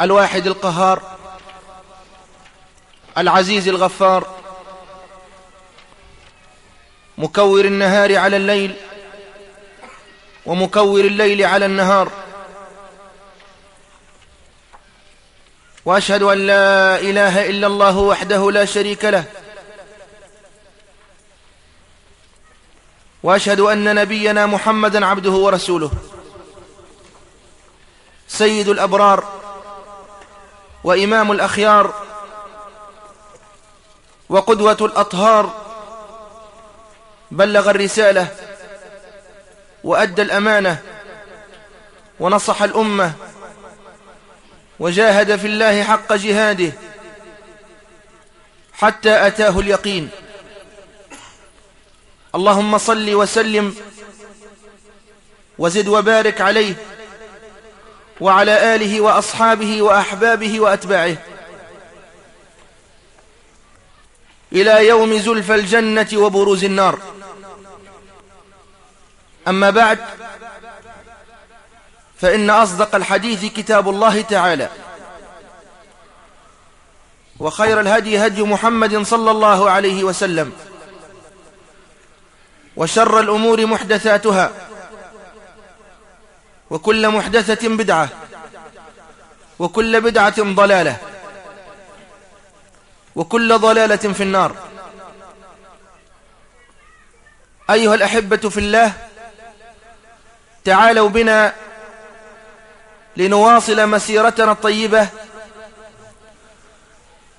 الواحد القهار العزيز الغفار مكور النهار على الليل ومكور الليل على النهار. وأشهد أن لا إله إلا الله وحده لا شريك له. وأشهد أن نبينا محمدا عبده ورسوله. سيد الأبرار وإمام الأخيار وقدوة الأطهار بلغ الرسالة وأدى الأمانة ونصح الأمة وجاهد في الله حق جهاده حتى أتاه اليقين. اللهم صل وسلم وزد وبارك عليه وعلى آله وأصحابه وأحبابه وأتباعه. إلى يوم زلف الجنة وبروز النار. أما بعد فإن أصدق الحديث كتاب الله تعالى. وخير الهدي هدي محمد صلى الله عليه وسلم. وشر الأمور محدثاتها. وكل محدثة بدعة وكل بدعة ضلالة وكل ضلالة في النار. أيها الأحبة في الله تعالوا بنا لنواصل مسيرتنا الطيبة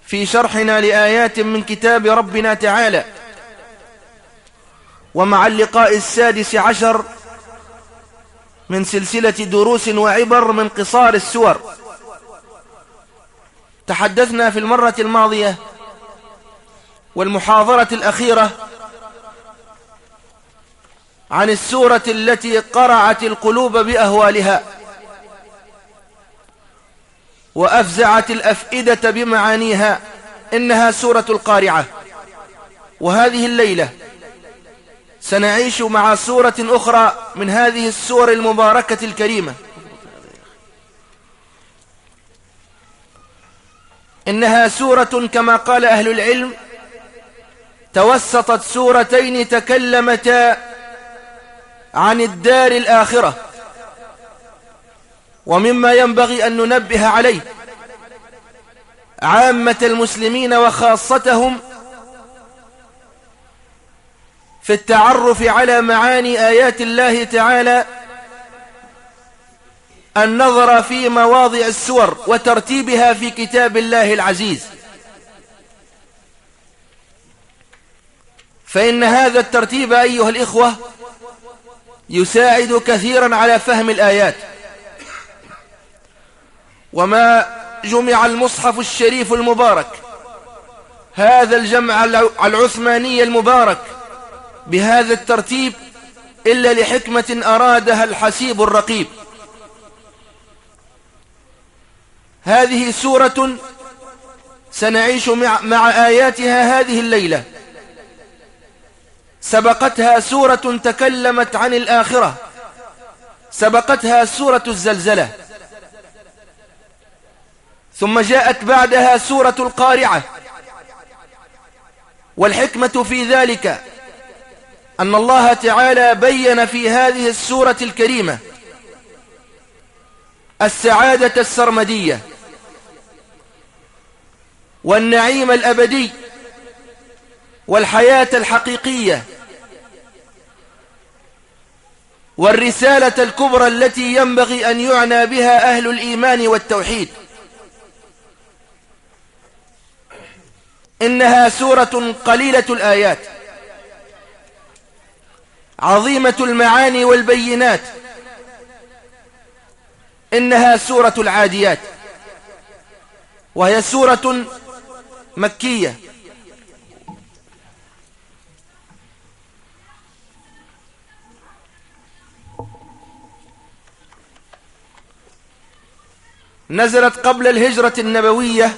في شرحنا لآيات من كتاب ربنا تعالى. ومع اللقاء السادس عشر من سلسلة دروس وعبر من قصار السور. تحدثنا في المرة الماضية والمحاضرة الأخيرة عن السورة التي قرعت القلوب بأهوالها وأفزعت الأفئدة بمعانيها إنها سورة القارعة. وهذه الليلة سنعيش مع سورة أخرى من هذه السور المباركة الكريمة. إنها سورة كما قال أهل العلم توسطت سورتين تكلمتا عن الدار الآخرة ومما ينبغي أن ننبه عليه. عامة المسلمين وخاصتهم في التعرف على معاني آيات الله تعالى النظر في مواضع السور وترتيبها في كتاب الله العزيز. فإن هذا الترتيب أيها الإخوة يساعد كثيرا على فهم الآيات. وما جمع المصحف الشريف المبارك هذا الجمع العثماني المبارك بهذا الترتيب إلا لحكمة أرادها الحسيب الرقيب. هذه سورة سنعيش مع, آياتها هذه الليلة. سبقتها سورة تكلمت عن الآخرة. سبقتها سورة الزلزلة. ثم جاءت بعدها سورة القارعة. والحكمة في ذلك أن الله تعالى بين في هذه السورة الكريمة السعادة السرمدية والنعيم الأبدي والحياة الحقيقية والرسالة الكبرى التي ينبغي أن يعنى بها أهل الإيمان والتوحيد. إنها سورة قليلة الآيات. عظيمة المعاني والبينات. إنها سورة العاديات. وهي سورة مكية. نزلت قبل الهجرة النبوية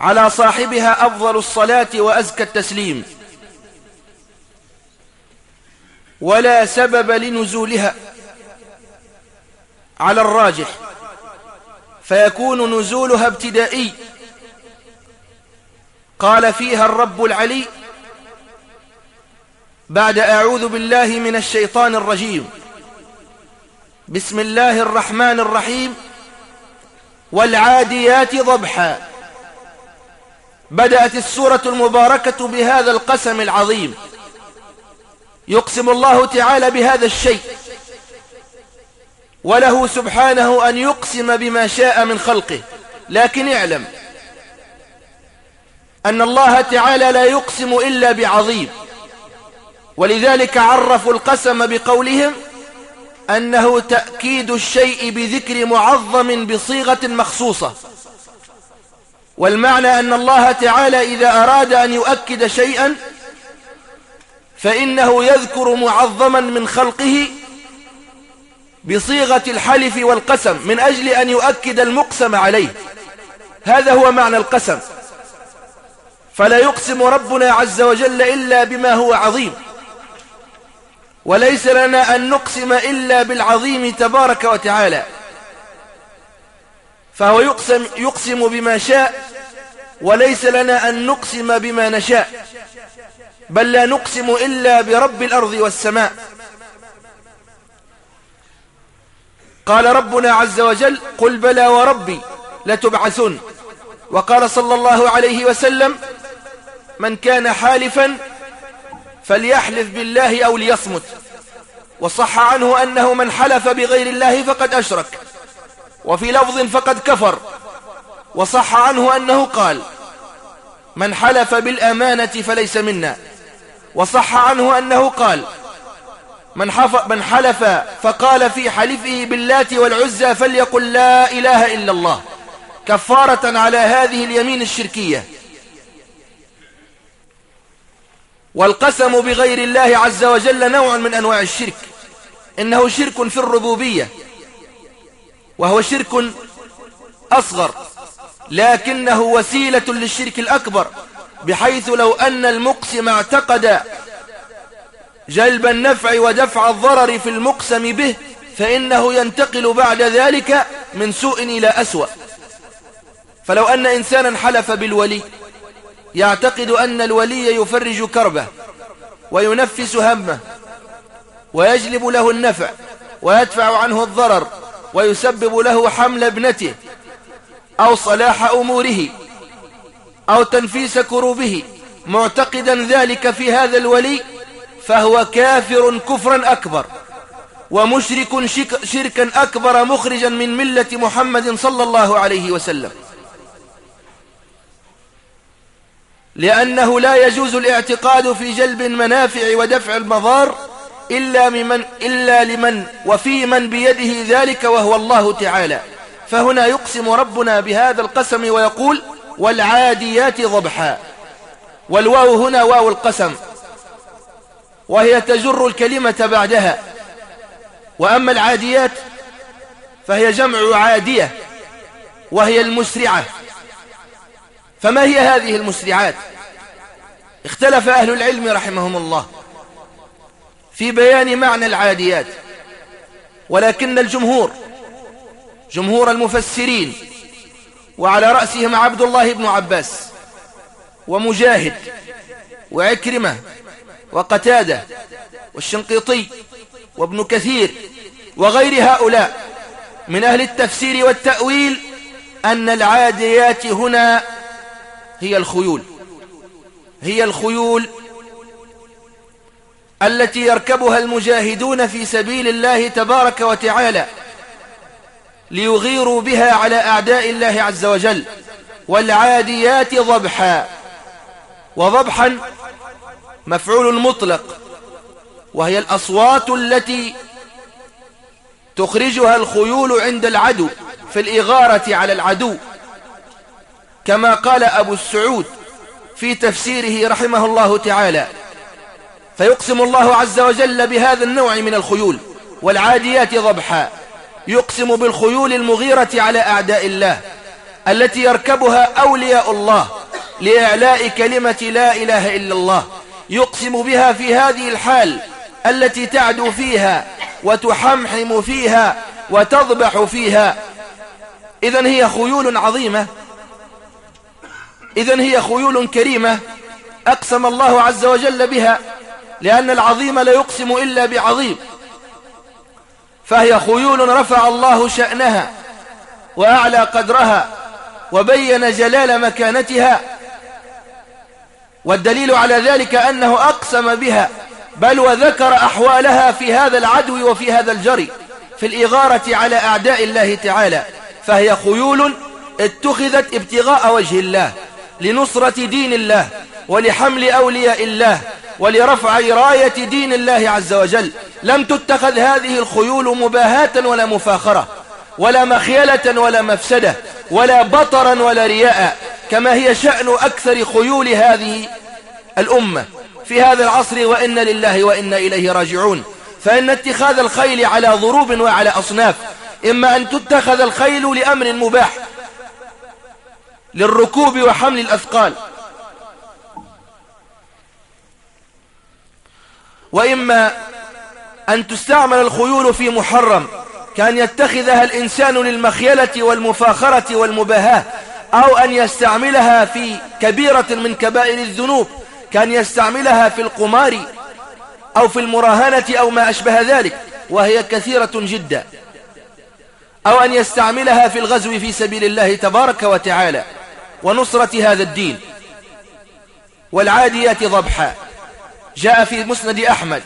على صاحبها أفضل الصلاة وأزكى التسليم. ولا سبب لنزولها على الراجح فيكون نزولها ابتدائي. قال فيها الرب العلي بعد أعوذ بالله من الشيطان الرجيم. بسم الله الرحمن الرحيم. والعاديات ضبحا. بدأت السورة المباركة بهذا القسم العظيم. يقسم الله تعالى بهذا الشيء وله سبحانه أن يقسم بما شاء من خلقه لكن اعلم أن الله تعالى لا يقسم إلا بعظيم ولذلك عرفوا القسم بقولهم أنه تأكيد الشيء بذكر معظم بصيغة مخصوصة والمعنى أن الله تعالى إذا أراد أن يؤكد شيئا فإنه يذكر معظما من خلقه بصيغة الحلف والقسم من أجل أن يؤكد المقسم عليه. هذا هو معنى القسم. فلا يقسم ربنا عز وجل إلا بما هو عظيم. وليس لنا أن نقسم إلا بالعظيم تبارك وتعالى. فهو يقسم, يقسم بما شاء وليس لنا أن نقسم بما نشاء. بل لا نقسم إلا برب الأرض والسماء. قال ربنا عز وجل قل بلى وربي لتبعثن. وقال صلى الله عليه وسلم من كان حالفا فليحلف بالله أو ليصمت. وصح عنه أنه من حلف بغير الله فقد أشرك. وفي لفظ فقد كفر. وصح عنه أنه قال من حلف بالأمانة فليس منا. وصح عنه أنه قال من, من حلف فقال في حلفه باللات والعزى فليقل لا إله إلا الله كفارة على هذه اليمين الشركية. والقسم بغير الله عز وجل نوع من أنواع الشرك إنه شرك في الربوبية وهو شرك أصغر لكنه وسيلة للشرك الأكبر. بحيث لو أن المقسم اعتقد جلب النفع ودفع الضرر في المقسم به فإنه ينتقل بعد ذلك من سوء إلى أسوأ. فلو أن إنسانا حلف بالولي يعتقد أن الولي يفرج كربه وينفس همه ويجلب له النفع ويدفع عنه الضرر ويسبب له حمل ابنته أو صلاح أموره. أو تنفيس كروبه معتقدا ذلك في هذا الولي فهو كافر كفرا أكبر ومشرك شركا أكبر مخرجا من ملة محمد صلى الله عليه وسلم. لأنه لا يجوز الاعتقاد في جلب المنافع ودفع المضار إلا, ممن إلا لمن وفي من بيده ذلك وهو الله تعالى. فهنا يقسم ربنا بهذا القسم ويقول والعاديات ضبحا. والواو هنا واو القسم. وهي تجر الكلمة بعدها. وأما العاديات فهي جمع عادية. وهي المسرعة. فما هي هذه المسرعات؟ اختلف أهل العلم رحمهم الله في بيان معنى العاديات. ولكن الجمهور جمهور المفسرين وعلى رأسهم عبد الله بن عباس ومجاهد وعكرمة وقتادة والشنقيطي وابن كثير وغير هؤلاء من أهل التفسير والتأويل أن العاديات هنا هي الخيول هي الخيول التي يركبها المجاهدون في سبيل الله تبارك وتعالى ليغيروا بها على أعداء الله عز وجل والعاديات ضبحا. وضبحا مفعول مطلق وهي الأصوات التي تخرجها الخيول عند العدو في الإغارة على العدو. كما قال أبو السعود في تفسيره رحمه الله تعالى فيقسم الله عز وجل بهذا النوع من الخيول والعاديات ضبحا. يقسم بالخيول المغيرة على أعداء الله التي يركبها أولياء الله لإعلاء كلمة لا إله إلا الله. يقسم بها في هذه الحال التي تعدو فيها وتحمحم فيها وتضبح فيها. إذن هي خيول عظيمة. إذن هي خيول كريمة. أقسم الله عز وجل بها لأن العظيم لا يقسم إلا بعظيم. فهي خيول رفع الله شأنها وأعلى قدرها وبين جلال مكانتها. والدليل على ذلك أنه أقسم بها بل وذكر أحوالها في هذا العدو وفي هذا الجري في الإغارة على أعداء الله تعالى. فهي خيول اتخذت ابتغاء وجه الله لنصرة دين الله ولحمل أولياء الله ولرفع راية دين الله عز وجل. لم تتخذ هذه الخيول مباهاة ولا مفاخرة ولا مخيلة ولا مفسدة ولا بطرا ولا رياء كما هي شأن أكثر خيول هذه الأمة. في هذا العصر وإن لله وإنا إليه راجعون. فإن اتخاذ الخيل على ضروب وعلى أصناف إما أن تتخذ الخيل لأمر مباح للركوب وحمل الأثقال. وإما أن تستعمل الخيول في محرم كأن يتخذها الإنسان للمخيلة والمفاخرة والمباهاة أو أن يستعملها في كبيرة من كبائر الذنوب كأن يستعملها في القمار أو في المراهنة أو ما أشبه ذلك وهي كثيرة جدا. أو أن يستعملها في الغزو في سبيل الله تبارك وتعالى ونصرة هذا الدين. والعاديات ضبحا. جاء في مسند أحمد.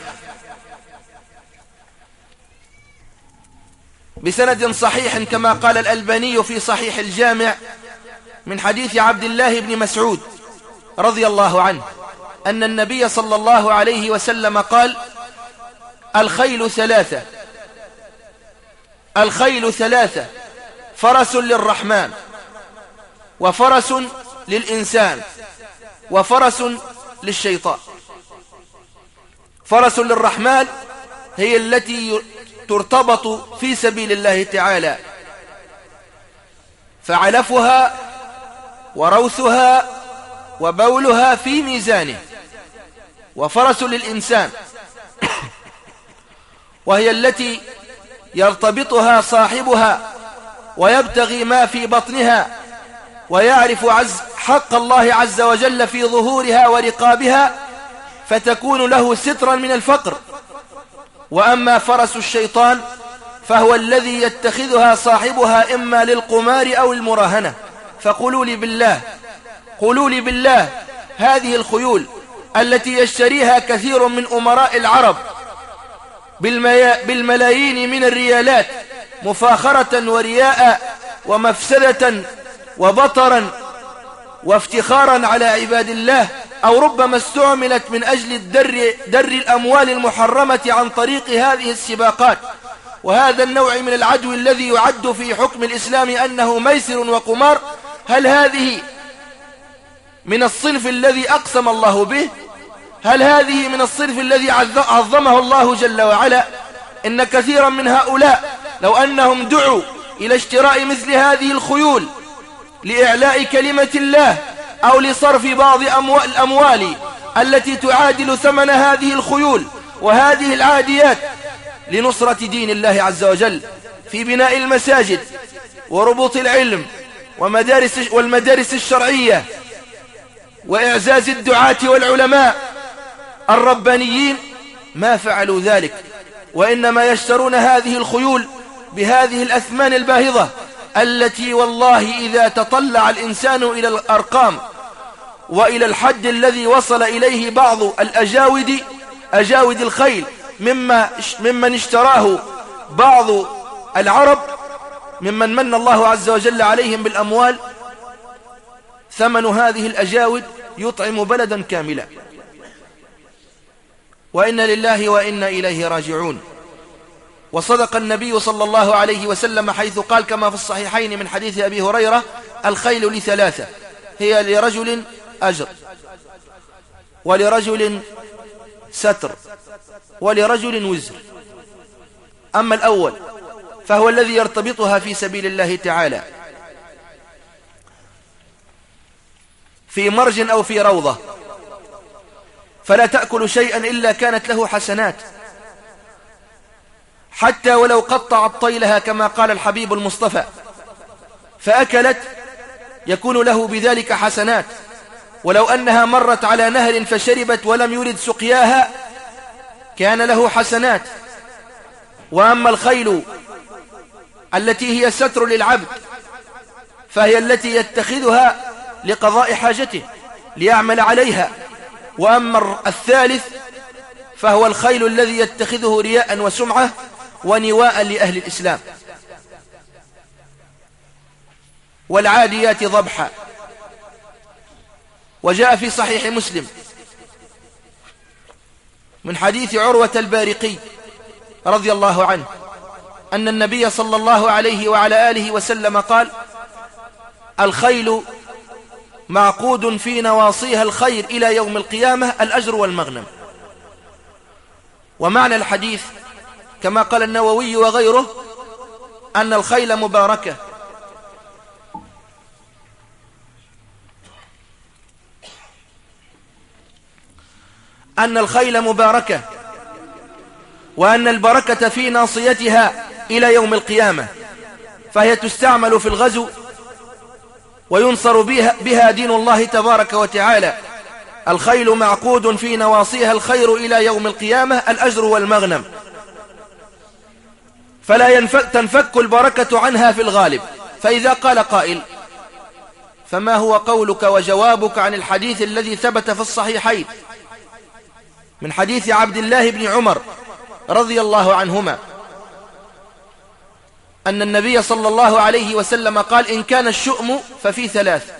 بسند صحيح كما قال الألباني في صحيح الجامع من حديث عبد الله بن مسعود رضي الله عنه أن النبي صلى الله عليه وسلم قال الخيل ثلاثة الخيل ثلاثة فرس للرحمن وفرس للإنسان وفرس للشيطان. فرس للرحمن هي التي ترتبط في سبيل الله تعالى. فعلفها وروثها وبولها في ميزانه. وفرس للإنسان وهي التي يرتبطها صاحبها ويبتغي ما في بطنها ويعرف عز حق الله عز وجل في ظهورها ورقابها فتكون له سترا من الفقر. وأما فرس الشيطان فهو الذي يتخذها صاحبها إما للقمار أو المراهنة. فقولوا لي بالله قولوا لي بالله هذه الخيول التي يشتريها كثير من أمراء العرب بالملايين من الريالات مفاخرة ورياء ومفسدة وبطرا وافتخارا على عباد الله أو ربما استعملت من أجل الدر, در الأموال المحرمة عن طريق هذه السباقات. وهذا النوع من العدو الذي يعد في حكم الإسلام أنه ميسر وقمار هل هذه من الصنف الذي أقسم الله به؟ هل هذه من الصنف الذي عظمه الله جل وعلا؟ إن كثيرا من هؤلاء لو أنهم دعوا إلى اشتراء مثل هذه الخيول لإعلاء كلمة الله أو لصرف بعض الأموال التي تعادل ثمن هذه الخيول وهذه العاديات لنصرة دين الله عز وجل في بناء المساجد وربوط العلم ومدارس والمدارس الشرعية وإعزاز الدعاة والعلماء الربانيين ما فعلوا ذلك وإنما يشترون هذه الخيول بهذه الأثمان الباهظة التي والله إذا تطلع الإنسان إلى الأرقام وإلى الحد الذي وصل إليه بعض الأجاود أجاود الخيل مما ممن اشتراه بعض العرب ممن من الله عز وجل عليهم بالأموال ثمن هذه الأجاود يطعم بلدا كاملا. وإن لله وإنا إليه راجعون. وصدق النبي صلى الله عليه وسلم حيث قال كما في الصحيحين من حديث أبي هريرة الخيل لثلاثة هي لرجل أجر ولرجل ستر ولرجل وزر. أما الأول فهو الذي يرتبطها في سبيل الله تعالى. في مرج أو في روضة فلا تأكل شيئا إلا كانت له حسنات. حتى ولو قطعت طيلها كما قال الحبيب المصطفى فأكلت يكون له بذلك حسنات. ولو أنها مرت على نهر فشربت ولم يرد سقياها كان له حسنات. وأما الخيل التي هي ستر للعبد فهي التي يتخذها لقضاء حاجته ليعمل عليها. وأما الثالث فهو الخيل الذي يتخذه رياء وسمعة ونواء لأهل الإسلام. والعاديات ضبحا. وجاء في صحيح مسلم من حديث عروة البارقي رضي الله عنه أن النبي صلى الله عليه وعلى آله وسلم قال الخيل معقود في نواصيها الخير إلى يوم القيامة الأجر والمغنم. ومعنى الحديث كما قال النووي وغيره أن الخيل مباركة. أن الخيل مباركة. وأن البركة في ناصيتها إلى يوم القيامة. فهي تستعمل في الغزو وينصر بها, دين الله تبارك وتعالى. الخيل معقود في نواصيها الخير إلى يوم القيامة الأجر والمغنم. فلا ينفك تنفك البركة عنها في الغالب. فإذا قال قائل فما هو قولك وجوابك عن الحديث الذي ثبت في الصحيحين؟ من حديث عبد الله بن عمر رضي الله عنهما أن النبي صلى الله عليه وسلم قال إن كان الشؤم ففي ثلاث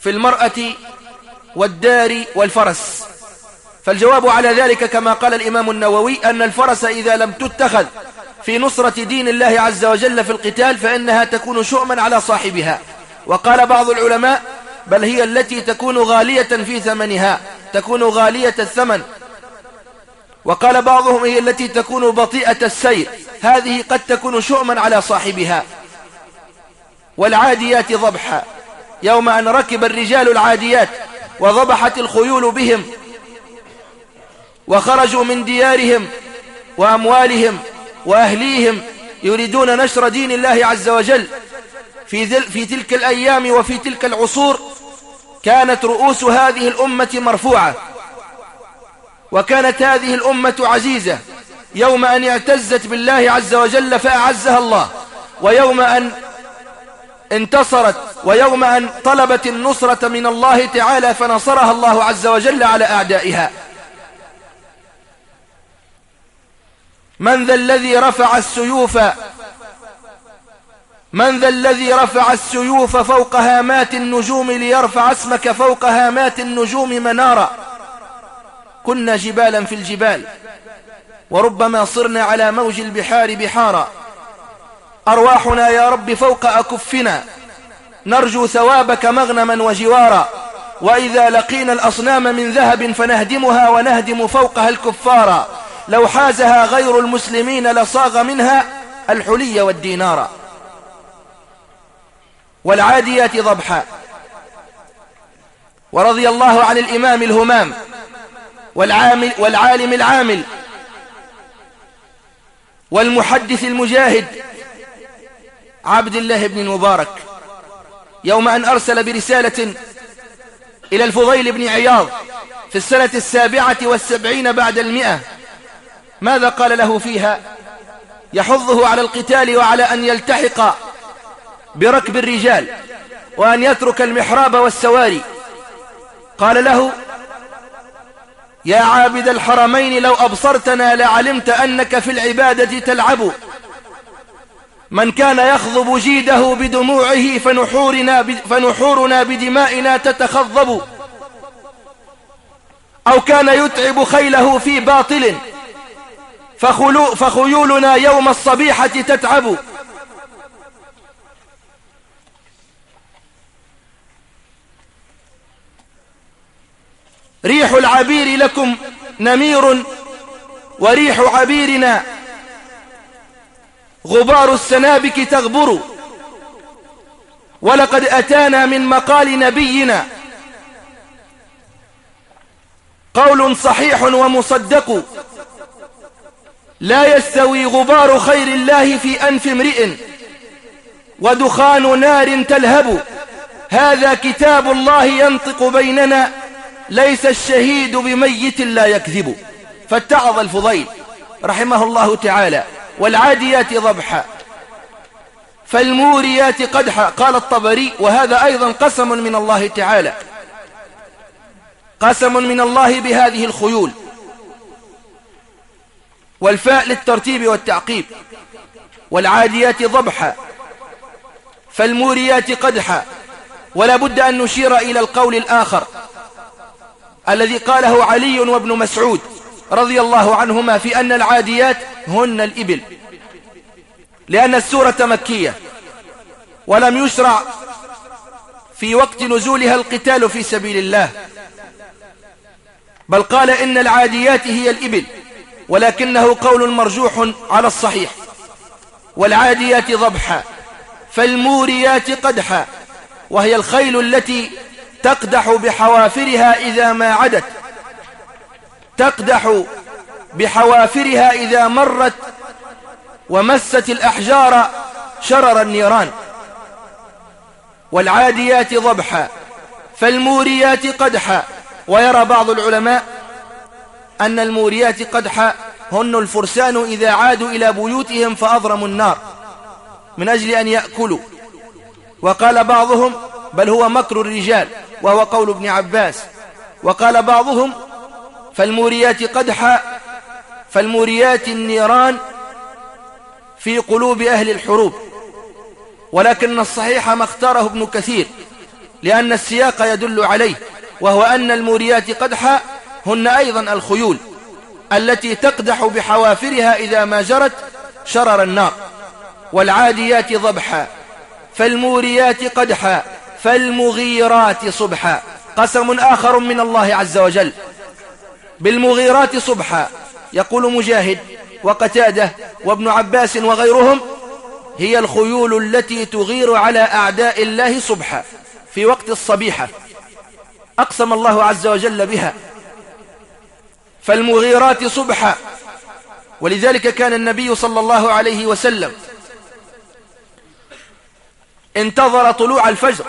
في المرأة والدار والفرس. فالجواب على ذلك كما قال الإمام النووي أن الفرس إذا لم تتخذ في نصرة دين الله عز وجل في القتال فإنها تكون شؤما على صاحبها. وقال بعض العلماء بل هي التي تكون غالية في ثمنها تكون غالية الثمن. وقال بعضهم هي التي تكون بطيئة السير هذه قد تكون شؤما على صاحبها. والعاديات ضبحا. يوم أن ركب الرجال العاديات وضبحت الخيول بهم وخرجوا من ديارهم وأموالهم وأهليهم يريدون نشر دين الله عز وجل. في, في تلك الأيام وفي تلك العصور كانت رؤوس هذه الأمة مرفوعة. وكانت هذه الأمة عزيزة. يوم أن اعتزت بالله عز وجل فأعزها الله. ويوم أن انتصرت. ويوم أن طلبت النصرة من الله تعالى فنصرها الله عز وجل على أعدائها. من ذا الذي رفع السيوف من ذا الذي رفع السيوف فوق هامات النجوم ليرفع اسمك فوق هامات النجوم منارا كنا جبالا في الجبال وربما صرنا على موج البحار بحارا أرواحنا يا رب فوق أكفنا نرجو ثوابك مغنما وجوارا وإذا لقينا الأصنام من ذهب فنهدمها ونهدم فوقها الكفارا لو حازها غير المسلمين لصاغ منها الحلي والدينار. والعاديات ضبحا. ورضي الله عن الإمام الهمام والعامل والعالم العامل والمحدث المجاهد عبد الله بن المبارك يوم أن أرسل برسالة إلى الفضيل بن عياض في السنة السابعة والسبعين بعد المئة. ماذا قال له فيها؟ يحضه على القتال وعلى أن يلتحق بركب الرجال وأن يترك المحراب والسواري. قال له يا عابد الحرمين لو أبصرتنا لعلمت أنك في العبادة تلعب. من كان يخضب جيده بدموعه فنحورنا, فنحورنا بدمائنا تتخضب. أو كان يتعب خيله في باطل. فخيولنا يوم الصبيحة تتعب. ريح العبير لكم نمير وريح عبيرنا غبار السنابك تغبر. ولقد أتانا من مقال نبينا. قول صحيح ومصدق. لا يستوي غبار خير الله في أنف امرئ. ودخان نار تلهب. هذا كتاب الله ينطق بيننا. ليس الشهيد بميت لا يكذب. فاتعظ الفضيل رحمه الله تعالى. والعاديات ضبحا. فالموريات قدحا. قال الطبري. وهذا أيضا قسم من الله تعالى. قسم من الله بهذه الخيول. والفاء للترتيب والتعقيب والعاديات ضبحا فالموريات قدحا ولا بد أن نشير إلى القول الآخر الذي قاله علي وابن مسعود رضي الله عنهما في أن العاديات هن الإبل لأن السورة مكية ولم يشرع في وقت نزولها القتال في سبيل الله بل قال إن العاديات هي الإبل. ولكنه قول مرجوح على الصحيح. والعاديات ضبحا فالموريات قدحا وهي الخيل التي تقدح بحوافرها إذا ما عدت تقدح بحوافرها إذا مرت ومست الأحجار شرر النيران. والعاديات ضبحا فالموريات قدحا ويرى بعض العلماء أن الموريات قدحا هن الفرسان إذا عادوا إلى بيوتهم فأضرموا النار من أجل أن يأكلوا. وقال بعضهم بل هو مكر الرجال وهو قول ابن عباس. وقال بعضهم فالموريات قدحا فالموريات النيران في قلوب أهل الحروب. ولكن الصحيح ما اختاره ابن كثير لأن السياق يدل عليه وهو أن الموريات قدحا هن أيضا الخيول التي تقدح بحوافرها إذا ما جرت شرر النار والعاديات ضبحا فالموريات قدحا فالمغيرات صبحا. قسم آخر من الله عز وجل. بالمغيرات صبحا يقول مجاهد وقتادة وابن عباس وغيرهم هي الخيول التي تغير على أعداء الله صبحا في وقت الصبيحة. أقسم الله عز وجل بها. فالمغيرات صبحا. ولذلك كان النبي صلى الله عليه وسلم انتظر طلوع الفجر.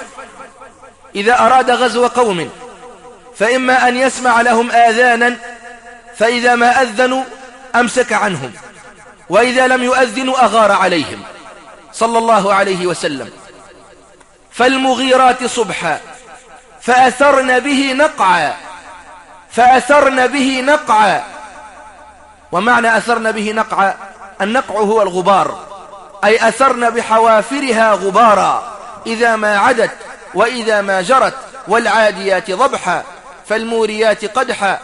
إذا أراد غزو قوم فإما أن يسمع لهم آذانا فإذا ما أذنوا أمسك عنهم. وإذا لم يؤذنوا أغار عليهم. صلى الله عليه وسلم. فالمغيرات صبحا. فأثرن به نقعا. فأثرن به نقعا. ومعنى أثرن به نقعا؟ النقع هو الغبار. أي أثرن بحوافرها غبارا. إذا ما عدت وإذا ما جرت والعاديات ضبحا فالموريات قدحا.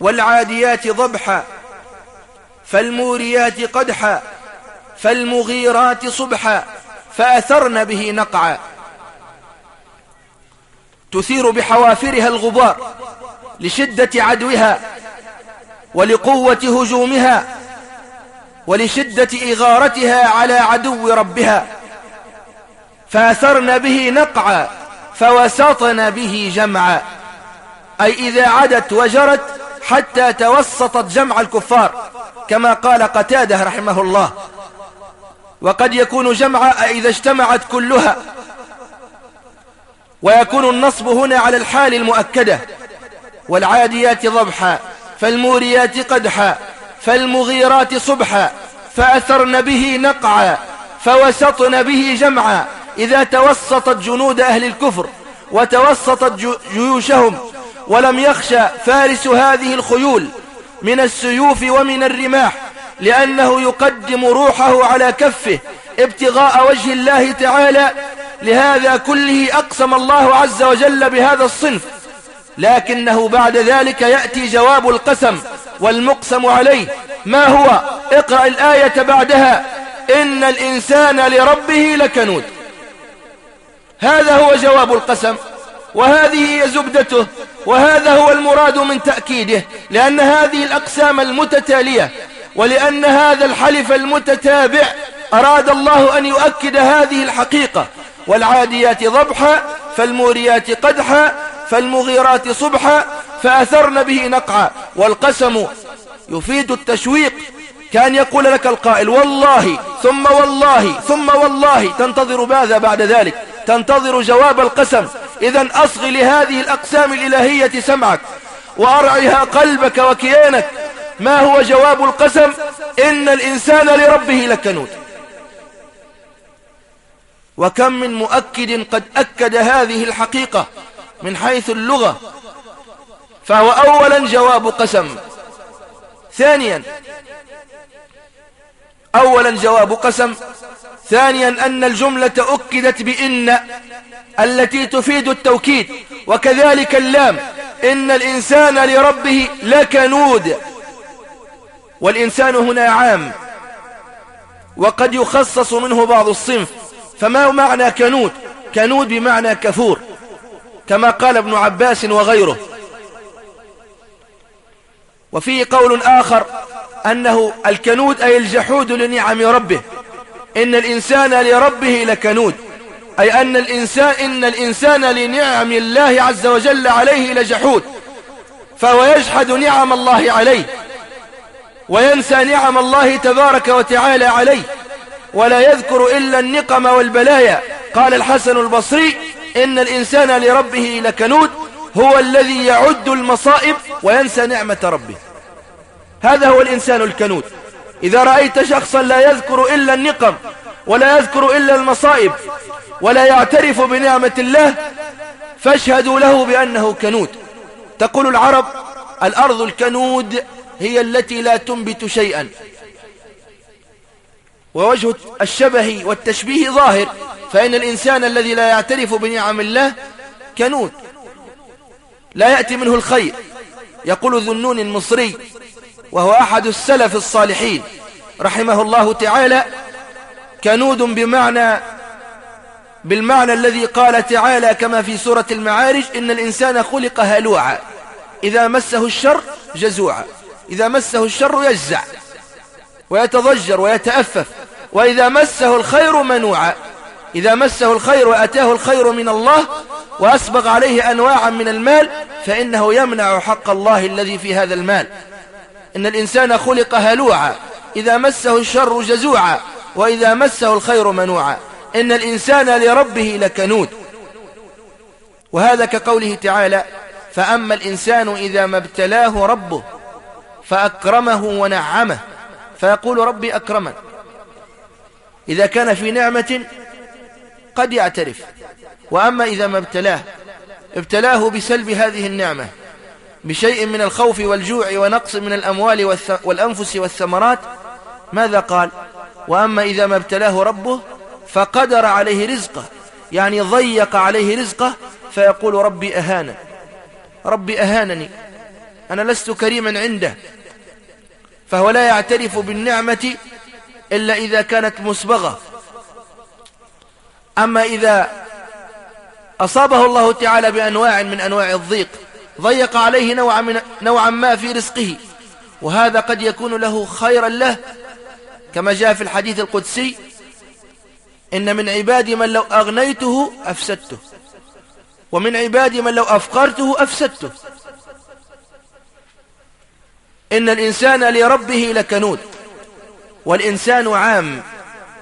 والعاديات ضبحا فالموريات قدحا فالمغيرات صبحا. فأثرن به نقعا. تثير بحوافرها الغبار لشدة عدوها ولقوة هجومها ولشدة إغارتها على عدو ربها. فأثرن به نقعا فوسطن به جمعا. أي إذا عدت وجرت حتى توسطت جمع الكفار كما قال قتادة رحمه الله. وقد يكون جمعا إذا اجتمعت كلها. ويكون النصب هنا على الحال المؤكدة. والعاديات ضبحا فالموريات قدحا فالمغيرات صبحا فأثرن به نقعا فوسطن به جمعا. إذا توسطت جنود أهل الكفر وتوسطت جيوشهم ولم يخشى فارس هذه الخيول من السيوف ومن الرماح لأنه يقدم روحه على كفه ابتغاء وجه الله تعالى. لهذا كله أقسم الله عز وجل بهذا الصنف. لكنه بعد ذلك يأتي جواب القسم والمقسم عليه. ما هو؟ اقرأ الآية بعدها. إن الإنسان لربه لكنود. هذا هو جواب القسم. وهذه هي زبدته. وهذا هو المراد من تأكيده. لأن هذه الأقسام المتتالية ولأن هذا الحلف المتتابع أراد الله أن يؤكد هذه الحقيقة والعاديات ضبحا فالموريات قدحا فالمغيرات صبحا فأثرن به نقعا والقسم يفيد التشويق كأن يقول لك القائل والله ثم والله ثم والله تنتظر ماذا بعد ذلك؟ تنتظر جواب القسم. إذا أصغي لهذه الأقسام الإلهية سمعك وأرعها قلبك وكيانك ما هو جواب القسم؟ إن الإنسان لربه لكنود. وكم من مؤكد قد أكد هذه الحقيقة من حيث اللغة فهو أولا جواب قسم. ثانيا أولا جواب قسم. ثانيا أن الجملة أكدت بإن التي تفيد التوكيد وكذلك اللام. إن الإنسان لربه لكنود. والإنسان هنا عام وقد يخصص منه بعض الصنف فما معنى كنود؟ كنود بمعنى كفور كما قال ابن عباس وغيره. وفيه قول آخر أنه الكنود أي الجحود لنعم ربه إن الإنسان لربه لكنود أي أن الإنسان إن الإنسان لنعم الله عز وجل عليه لجحود فهو يجحد نعم الله عليه. وينسى نعم الله تبارك وتعالى عليه ولا يذكر إلا النقم والبلايا. قال الحسن البصري إن الإنسان لربه لكنود هو الذي يعد المصائب وينسى نعمة ربه. هذا هو الإنسان الكنود. إذا رأيت شخصا لا يذكر إلا النقم ولا يذكر إلا المصائب ولا يعترف بنعمة الله فاشهدوا له بأنه كنود. تقول العرب الأرض الكنود. هي التي لا تنبت شيئا. ووجه الشبه والتشبيه ظاهر فإن الإنسان الذي لا يعترف بنعم الله كنود لا يأتي منه الخير. يقول ذنون المصري وهو أحد السلف الصالحين رحمه الله تعالى كنود بمعنى بالمعنى الذي قال تعالى كما في سورة المعارج إن الإنسان خلق هلوعا إذا مسه الشر جزوعا. إذا مسه الشر يجزع ويتضجر ويتأفف وإذا مسه الخير منوعا إذا مسه الخير وأتاه الخير من الله وأسبغ عليه أنواعا من المال فإنه يمنع حق الله الذي في هذا المال. إن الإنسان خلق هلوعا إذا مسه الشر جزوعا وإذا مسه الخير منوعا. إن الإنسان لربه لكنود. وهذا كقوله تعالى فأما الإنسان إذا ما ابتلاه ربه فأكرمه ونعمه. فيقول ربي أكرمن إذا كان في نعمة قد يعترف. وأما إذا ما ابتلاه ابتلاه بسلب هذه النعمة بشيء من الخوف والجوع ونقص من الأموال والأنفس والثمرات ماذا قال؟ وأما إذا ما ابتلاه ربه فقدر عليه رزقه. يعني ضيق عليه رزقه فيقول ربي أهانا ربي أهانني. أنا لست كريما عنده. فهو لا يعترف بالنعمة إلا إذا كانت مسبغة. أما إذا أصابه الله تعالى بأنواع من أنواع الضيق ضيق عليه نوعا, من نوعا ما في رزقه. وهذا قد يكون له خيرا له كما جاء في الحديث القدسي إن من عبادي من لو أغنيته أفسدته ومن عبادي من لو أفقرته أفسدته. إن الإنسان لربه لكنود والإنسان عام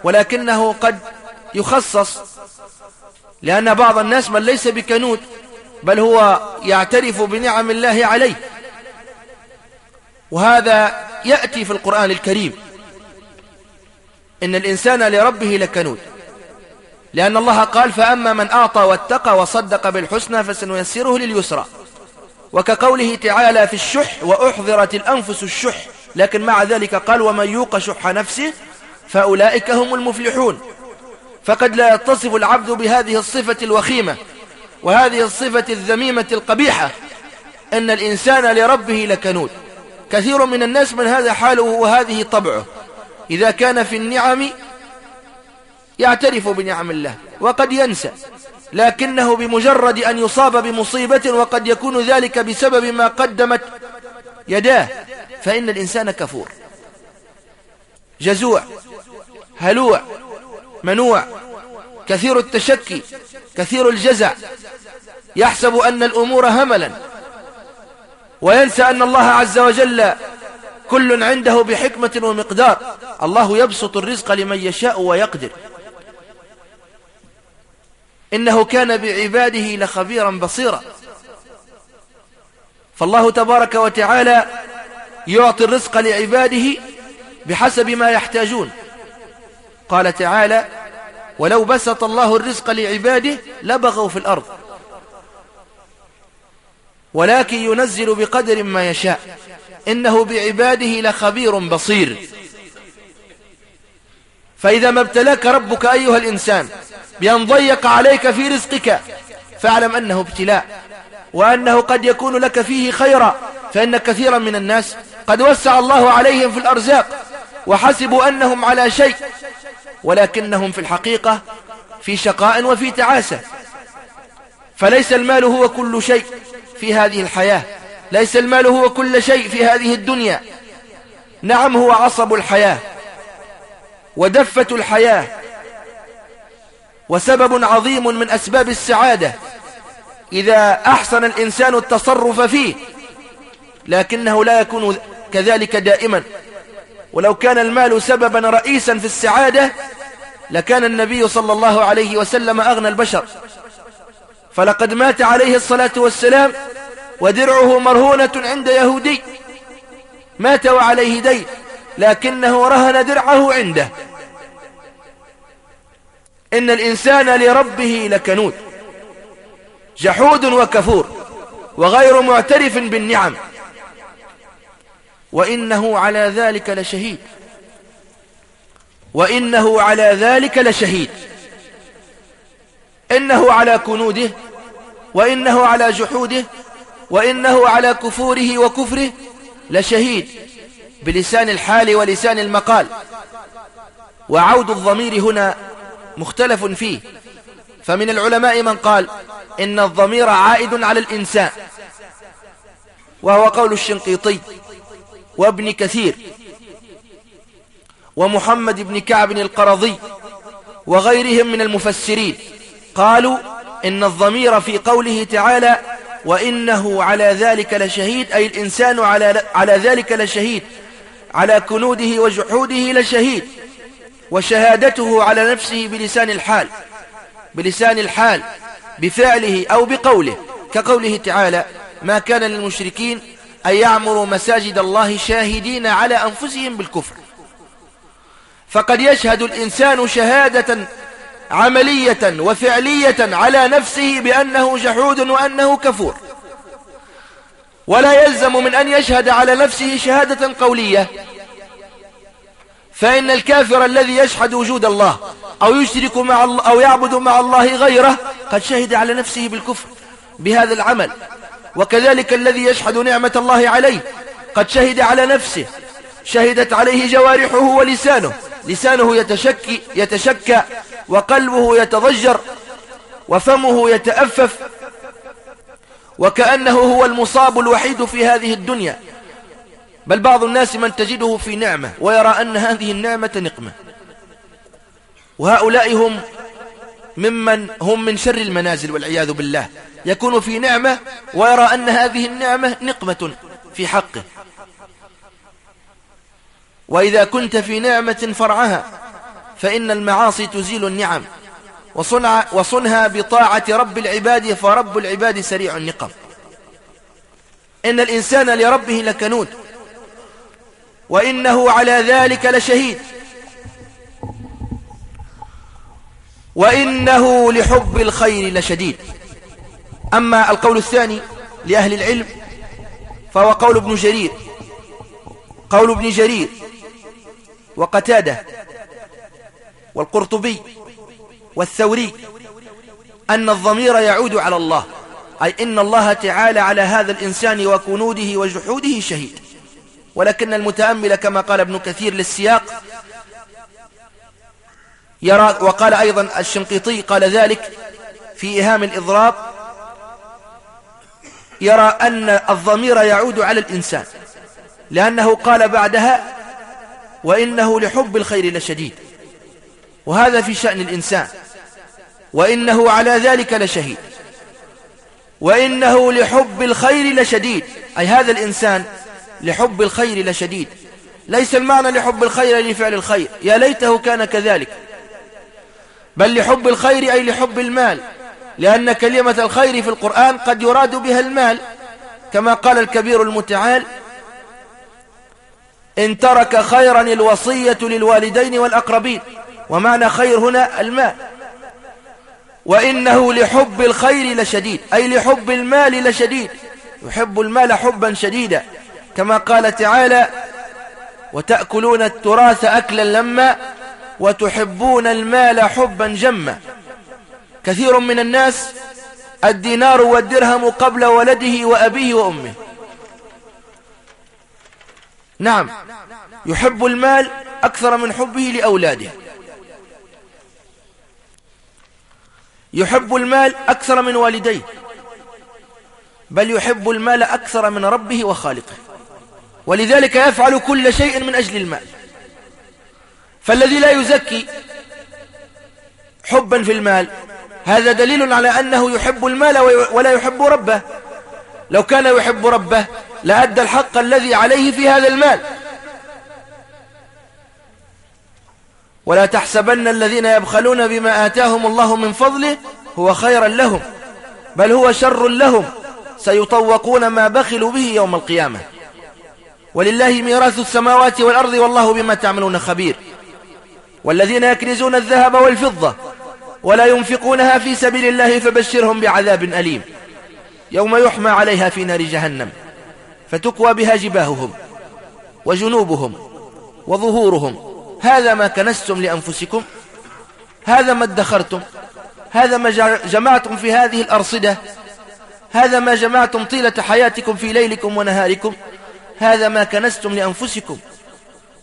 ولكنه قد يخصص لأن بعض الناس من ليس بكنود بل هو يعترف بنعم الله عليه. وهذا يأتي في القرآن الكريم. إن الإنسان لربه لكنود. لأن الله قال فأما من أعطى واتقى وصدق بالحسنى فسنيسره لليسرى. وكقوله تعالى في الشح وأحضرت الأنفس الشح. لكن مع ذلك قال ومن يوق شح نفسه فأولئك هم المفلحون. فقد لا يتصف العبد بهذه الصفة الوخيمة وهذه الصفة الذميمة القبيحة أن الإنسان لربه لكنود. كثير من الناس من هذا حاله وهذه طبعه. إذا كان في النعم يعترف بنعم الله وقد ينسى. لكنه بمجرد أن يصاب بمصيبة وقد يكون ذلك بسبب ما قدمت يداه فإن الإنسان كفور. جزوع هلوع منوع كثير التشكي كثير الجزع. يحسب أن الأمور هملا. وينسى أن الله عز وجل كل عنده بحكمة ومقدار. الله يبسط الرزق لمن يشاء ويقدر. إنه كان بعباده لخبيرا بصيرا. فالله تبارك وتعالى يعطي الرزق لعباده بحسب ما يحتاجون. قال تعالى ولو بسط الله الرزق لعباده لبغوا في الأرض. ولكن ينزل بقدر ما يشاء. إنه بعباده لخبير بصير. فإذا ما ابتلاك ربك أيها الإنسان بأن ضيق عليك في رزقك فاعلم أنه ابتلاء وأنه قد يكون لك فيه خيرا فإن كثيرا من الناس قد وسع الله عليهم في الأرزاق وحسبوا أنهم على شيء ولكنهم في الحقيقة في شقاء وفي تعاسة. فليس المال هو كل شيء في هذه الحياة ليس المال هو كل شيء في هذه الدنيا. نعم هو عصب الحياة ودفة الحياة وسبب عظيم من أسباب السعادة. إذا أحسن الإنسان التصرف فيه لكنه لا يكون كذلك دائما. ولو كان المال سببا رئيسا في السعادة لكان النبي صلى الله عليه وسلم أغنى البشر. فلقد مات عليه الصلاة والسلام ودرعه مرهونة عند يهودي. مات وعليه دين. لكنه رهن درعه عنده. إن الإنسان لربه لكنود. جحود وكفور. وغير معترف بالنعم. وإنه على ذلك لشهيد. وإنه على ذلك لشهيد. إنه على كنوده. وإنه على جحوده. وإنه على كفوره وكفره لشهيد. بلسان الحال ولسان المقال. وعود الضمير هنا مختلف فيه. فمن العلماء من قال إن الضمير عائد على الإنسان. وهو قول الشنقيطي وابن كثير ومحمد بن كعب القرضي وغيرهم من المفسرين قالوا إن الضمير في قوله تعالى وإنه على ذلك لشهيد أي الإنسان على, على ذلك لشهيد. على كنوده وجحوده لشهيد وشهادته على نفسه بلسان الحال بلسان الحال بفعله أو بقوله. كقوله تعالى ما كان للمشركين أن يعمروا مساجد الله شاهدين على أنفسهم بالكفر فقد يشهد الإنسان شهادة عملية وفعلية على نفسه بأنه جحود وأنه كفور. ولا يلزم من أن يشهد على نفسه شهادة قولية. فإن الكافر الذي يشهد وجود الله أو يشرك مع الله أو يعبد مع الله غيره قد شهد على نفسه بالكفر بهذا العمل. وكذلك الذي يشهد نعمة الله عليه قد شهد على نفسه. شهدت عليه جوارحه ولسانه. لسانه يتشكي يتشكى وقلبه يتضجر وفمه يتأفف وكأنه هو المصاب الوحيد في هذه الدنيا. بل بعض الناس من تجده في نعمة ويرى أن هذه النعمة نقمة. وهؤلاء هم ممن هم من شر المنازل والعياذ بالله. يكون في نعمة ويرى أن هذه النعمة نقمة في حقه. وإذا كنت في نعمة فرعها فإن المعاصي تزيل النعم. وصنع وصنها بطاعة رب العباد فرب العباد سريع النقم إن الإنسان لربه لكنود وإنه على ذلك لشهيد. وإنه لحب الخير لشديد. أما القول الثاني لأهل العلم فهو قول ابن جرير. قول ابن جرير وقتاده والقرطبي. والثوري أن الضمير يعود على الله أي إن الله تعالى على هذا الإنسان وكنوده وجحوده شهيد. ولكن المتأمل كما قال ابن كثير للسياق يرى وقال أيضا الشنقيطي قال ذلك في إيهام الإضراب يرى أن الضمير يعود على الإنسان لأنه قال بعدها وإنه لحب الخير لشديد وهذا في شأن الإنسان. وإنه على ذلك لشهيد. وإنه لحب الخير لشديد. أي هذا الإنسان لحب الخير لشديد. ليس المعنى لحب الخير لفعل الخير. يا ليته كان كذلك. بل لحب الخير أي لحب المال. لأن كلمة الخير في القرآن قد يراد بها المال. كما قال الكبير المتعال إن ترك خيرا الوصية للوالدين والأقربين. ومعنى خير هنا المال وإنه لحب الخير لشديد أي لحب المال لشديد. يحب المال حبا شديدا. كما قال تعالى وتأكلون التراث أكلا لما وتحبون المال حبا جما كثير من الناس الدينار والدرهم قبل ولده وأبيه وأمه. نعم يحب المال أكثر من حبه لأولاده. يحب المال أكثر من والديه بل يحب المال أكثر من ربه وخالقه. ولذلك يفعل كل شيء من أجل المال. فالذي لا يزكي حبا في المال هذا دليل على أنه يحب المال ولا يحب ربه. لو كان يحب ربه لأدى الحق الذي عليه في هذا المال. ولا تحسبن الذين يبخلون بما آتاهم الله من فضله هو خيرا لهم بل هو شر لهم سيطوقون ما بخلوا به يوم القيامة. ولله ميراث السماوات والأرض والله بما تعملون خبير. والذين يكنزون الذهب والفضة ولا ينفقونها في سبيل الله فبشرهم بعذاب أليم. يوم يحمى عليها في نار جهنم فتكوى بها جباههم وجنوبهم وظهورهم هذا ما كنستم لأنفسكم هذا ما ادخرتم هذا ما جمعتم في هذه الأرصدة هذا ما جمعتم طيلة حياتكم في ليلكم ونهاركم هذا ما كنستم لأنفسكم.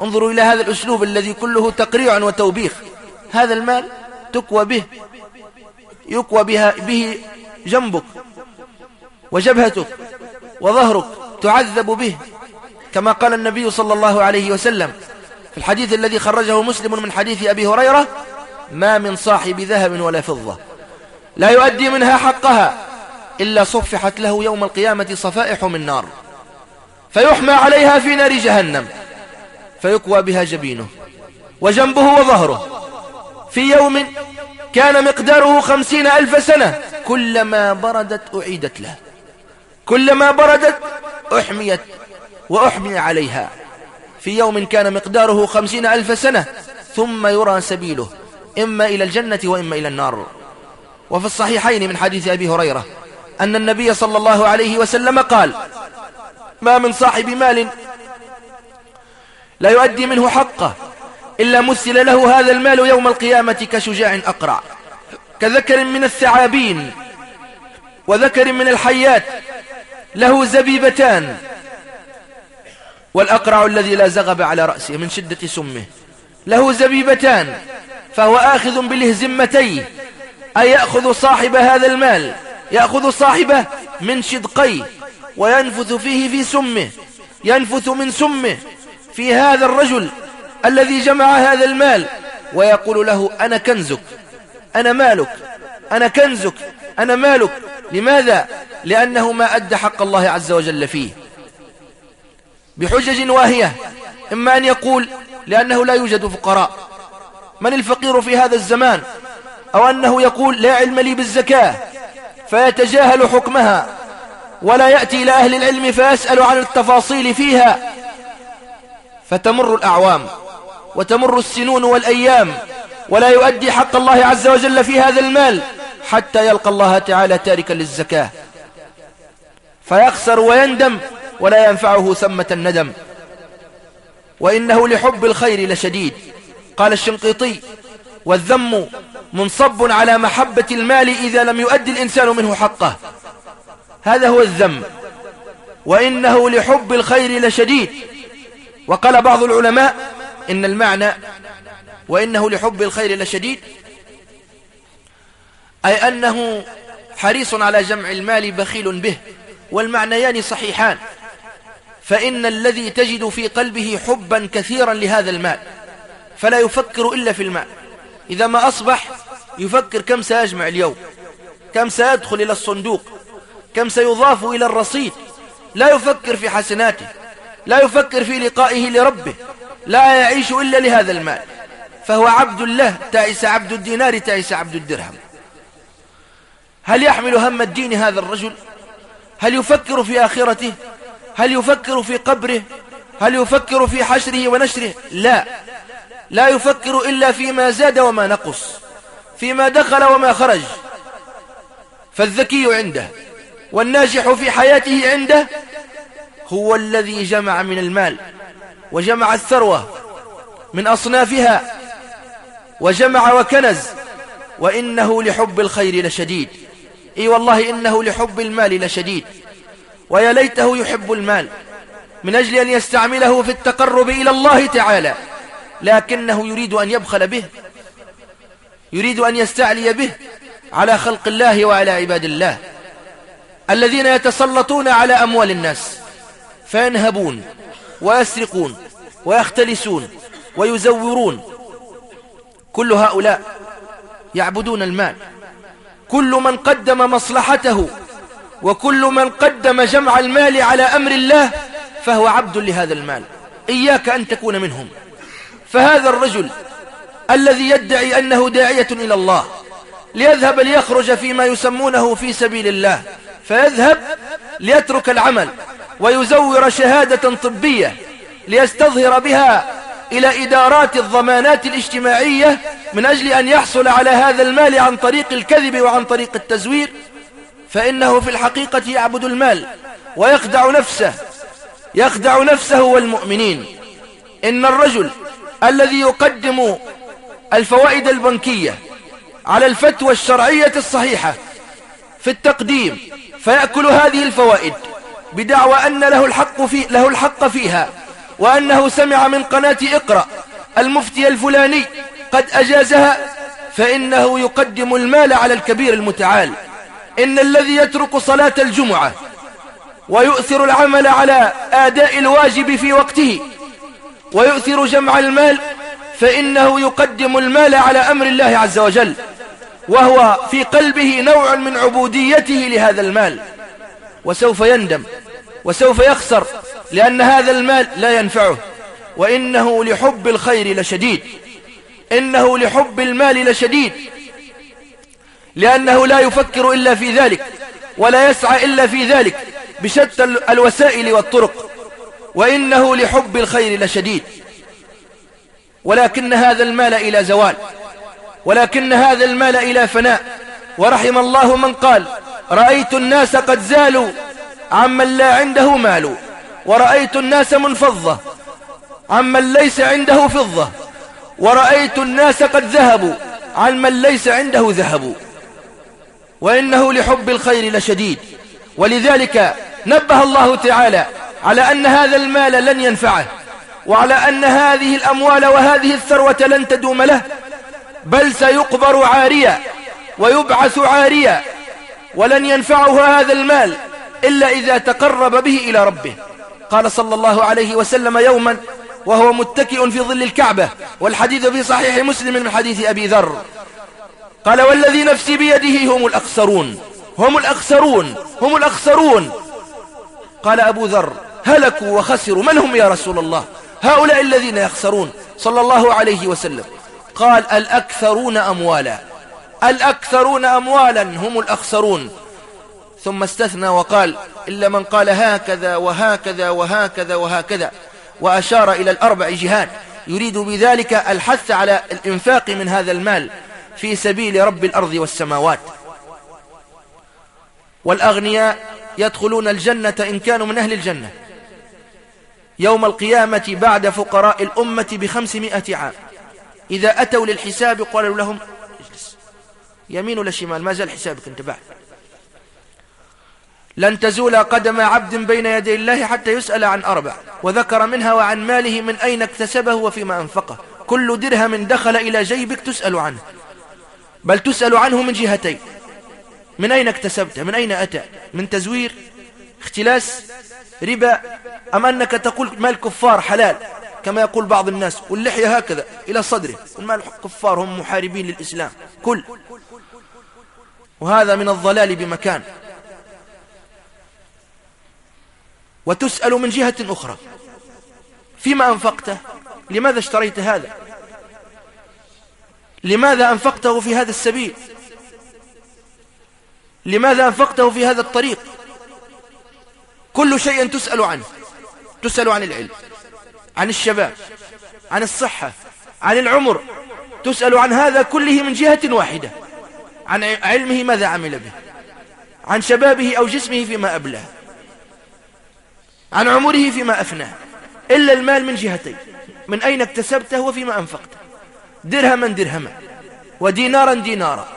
انظروا إلى هذا الأسلوب الذي كله تقريع وتوبيخ. هذا المال تكوى به يكوى بها به جنبك وجبهتك وظهرك تعذب به كما قال النبي صلى الله عليه وسلم. في الحديث الذي خرجه مسلم من حديث أبي هريرة ما من صاحب ذهب ولا فضة. لا يؤدي منها حقها إلا صفحت له يوم القيامة صفائح من نار. فيحمى عليها في نار جهنم فيكوى بها جبينه وجنبه وظهره. في يوم كان مقداره خمسين ألف سنة كلما بردت أعيدت له. كلما بردت أحميت وأحمي عليها. في يوم كان مقداره خمسين ألف سنة ثم يرى سبيله إما إلى الجنة وإما إلى النار. وفي الصحيحين من حديث أبي هريرة أن النبي صلى الله عليه وسلم قال ما من صاحب مال لا يؤدي منه حقه إلا مثل له هذا المال يوم القيامة كشجاع أقرع كذكر من الثعابين وذكر من الحيات له زبيبتان والأقرع الذي لا زغب على رأسه من شدة سمه. له زبيبتان فهو آخذ بالهزمتين أي يأخذ صاحب هذا المال؟ يأخذ صاحبه من شدقيه وينفث فيه في سمه ينفث من سمه. في هذا الرجل الذي جمع هذا المال ويقول له أنا كنزك أنا مالك أنا كنزك أنا مالك. لماذا؟ لأنه ما أدى حق الله عز وجل فيه. بحجج واهية إما أن يقول لأنه لا يوجد فقراء. من الفقير في هذا الزمان؟ أو أنه يقول لا علم لي بالزكاة فيتجاهل حكمها ولا يأتي إلى أهل العلم فيسأل عن التفاصيل فيها. فتمر الأعوام وتمر السنون والأيام ولا يؤدي حق الله عز وجل في هذا المال حتى يلقى الله تعالى تاركا للزكاة. فيخسر ويندم ولا ينفعه ثمة الندم. وإنه لحب الخير لشديد. قال الشنقيطي والذم منصب على محبة المال إذا لم يؤدي الإنسان منه حقه. هذا هو الذم. وإنه لحب الخير لشديد. وقال بعض العلماء إن المعنى وإنه لحب الخير لشديد أي أنه حريص على جمع المال بخيل به والمعنيان صحيحان. فإن الذي تجد في قلبه حبا كثيرا لهذا المال فلا يفكر إلا في المال. إذا ما أصبح يفكر كم سيجمع اليوم كم سيدخل إلى الصندوق كم سيضاف إلى الرصيد. لا يفكر في حسناته لا يفكر في لقائه لربه لا يعيش إلا لهذا المال. فهو عبد الله تعس عبد الدينار تعس عبد الدرهم. هل يحمل هم الدين هذا الرجل؟ هل يفكر في آخرته؟ هل يفكر في قبره؟ هل يفكر في حشره ونشره؟ لا. لا يفكر إلا فيما زاد وما نقص فيما دخل وما خرج. فالذكي عنده والناجح في حياته عنده هو الذي جمع من المال وجمع الثروة من أصنافها وجمع وكنز. وإنه لحب الخير لشديد. إي والله إنه لحب المال لشديد. ويا ليته يحب المال من أجل أن يستعمله في التقرب إلى الله تعالى لكنه يريد أن يبخل به يريد أن يستعلي به على خلق الله وعلى عباد الله الذين يتسلطون على أموال الناس فينهبون ويسرقون ويختلسون ويزورون كل هؤلاء يعبدون المال كل من قدم مصلحته وكل من قدم جمع المال على أمر الله فهو عبد لهذا المال. إياك أن تكون منهم. فهذا الرجل الذي يدعي أنه داعية إلى الله ليذهب ليخرج فيما يسمونه في سبيل الله فيذهب ليترك العمل ويزور شهادة طبية ليستظهر بها إلى إدارات الضمانات الاجتماعية من أجل أن يحصل على هذا المال عن طريق الكذب وعن طريق التزوير. فإنه في الحقيقة يعبد المال ويخدع نفسه. يخدع نفسه والمؤمنين. إن الرجل الذي يقدم الفوائد البنكية على الفتوى الشرعية الصحيحة في التقديم فيأكل هذه الفوائد بدعوى أن له الحق, في له الحق فيها وأنه سمع من قناة اقرأ المفتي الفلاني قد أجازها فإنه يقدم المال على الكبير المتعال. إن الذي يترك صلاة الجمعة ويؤثر العمل على آداء الواجب في وقته ويؤثر جمع المال فإنه يقدم المال على أمر الله عز وجل وهو في قلبه نوع من عبوديته لهذا المال. وسوف يندم وسوف يخسر لأن هذا المال لا ينفعه. وإنه لحب الخير لشديد إنه لحب المال لشديد. لأنه لا يفكر إلا في ذلك ولا يسعى إلا في ذلك بشتى الوسائل والطرق وإنه لحب الخير لشديد. ولكن هذا المال إلى زوال ولكن هذا المال إلى فناء. ورحم الله من قال رأيت الناس قد زالوا عمن لا عنده مال ورأيت الناس منفضة عمن ليس عنده فضة ورأيت الناس قد ذهبوا عن من ليس عنده ذهب. وإنه لحب الخير لشديد. ولذلك نبه الله تعالى على أن هذا المال لن ينفعه وعلى أن هذه الأموال وهذه الثروة لن تدوم له بل سيقبر عاريا ويبعث عاريا ولن ينفعه هذا المال إلا إذا تقرب به إلى ربه. قال صلى الله عليه وسلم يوما وهو متكئ في ظل الكعبة والحديث في صحيح مسلم من حديث أبي ذر. قال والذي نفسي بيده هم الأخسرون هم الأخسرون هم الأخسرون قال أبو ذر هلكوا وخسروا من هم يا رسول الله؟ هؤلاء الذين يخسرون صلى الله عليه وسلم. قال الأكثرون أموالا الأكثرون أموالا هم الأخسرون ثم استثنى وقال إلا من قال هكذا وهكذا وهكذا وهكذا وأشار إلى الأربع جهات. يريد بذلك الحث على الإنفاق من هذا المال. في سبيل رب الأرض والسماوات. والأغنياء يدخلون الجنة إن كانوا من أهل الجنة. يوم القيامة بعد فقراء الأمة بخمسمائة عام. إذا أتوا للحساب قالوا لهم اجلس. يمين ولا شمال؟ ما زال حسابك أنت بعد. لن تزول قدم عبد بين يدي الله حتى يسأل عن أربع وذكر منها وعن ماله من أين اكتسبه وفيما أنفقه. كل درهم دخل إلى جيبك تسأل عنه. بل تسأل عنه من جهتين. من أين اكتسبته من أين أتى؟ من تزوير؟ اختلاس؟ ربا؟ أم أنك تقول مال كفار حلال؟ كما يقول بعض الناس واللحية هكذا إلى صدره. المال كفار هم محاربين للإسلام. كل. وهذا من الضلال بمكان. وتسأل من جهة أخرى. فيما أنفقته؟ لماذا اشتريت هذا؟ لماذا أنفقته في هذا السبيل؟ لماذا أنفقته في هذا الطريق؟ كل شيء تسأل عنه. تسأل عن العلم عن الشباب عن الصحة عن العمر. تسأل عن هذا كله من جهة واحدة عن علمه ماذا عمل به عن شبابه أو جسمه فيما أبلاه عن عمره فيما أفناه. إلا المال من جهتين من أين اكتسبته وفيما أنفقته. درهما درهما ودينارا دينارا.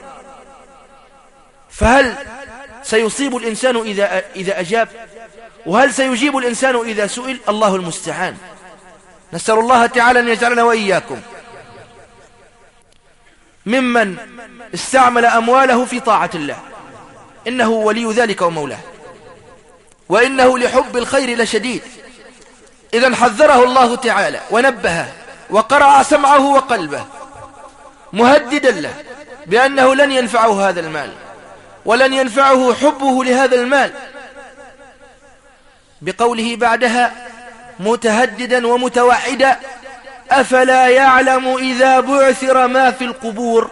فهل سيصيب الإنسان إذا, إذا أجاب؟ وهل سيجيب الإنسان إذا سئل؟ الله المستعان. نسأل الله تعالى أن يجعلنا وإياكم ممن استعمل أمواله في طاعة الله. إنه ولي ذلك ومولاه. وإنه لحب الخير لشديد. إذا حذره الله تعالى ونبهه وقرع سمعه وقلبه مهددا له بأنه لن ينفعه هذا المال ولن ينفعه حبه لهذا المال بقوله بعدها متهددا ومتوعدا أفلا يعلم إذا بعثر ما في القبور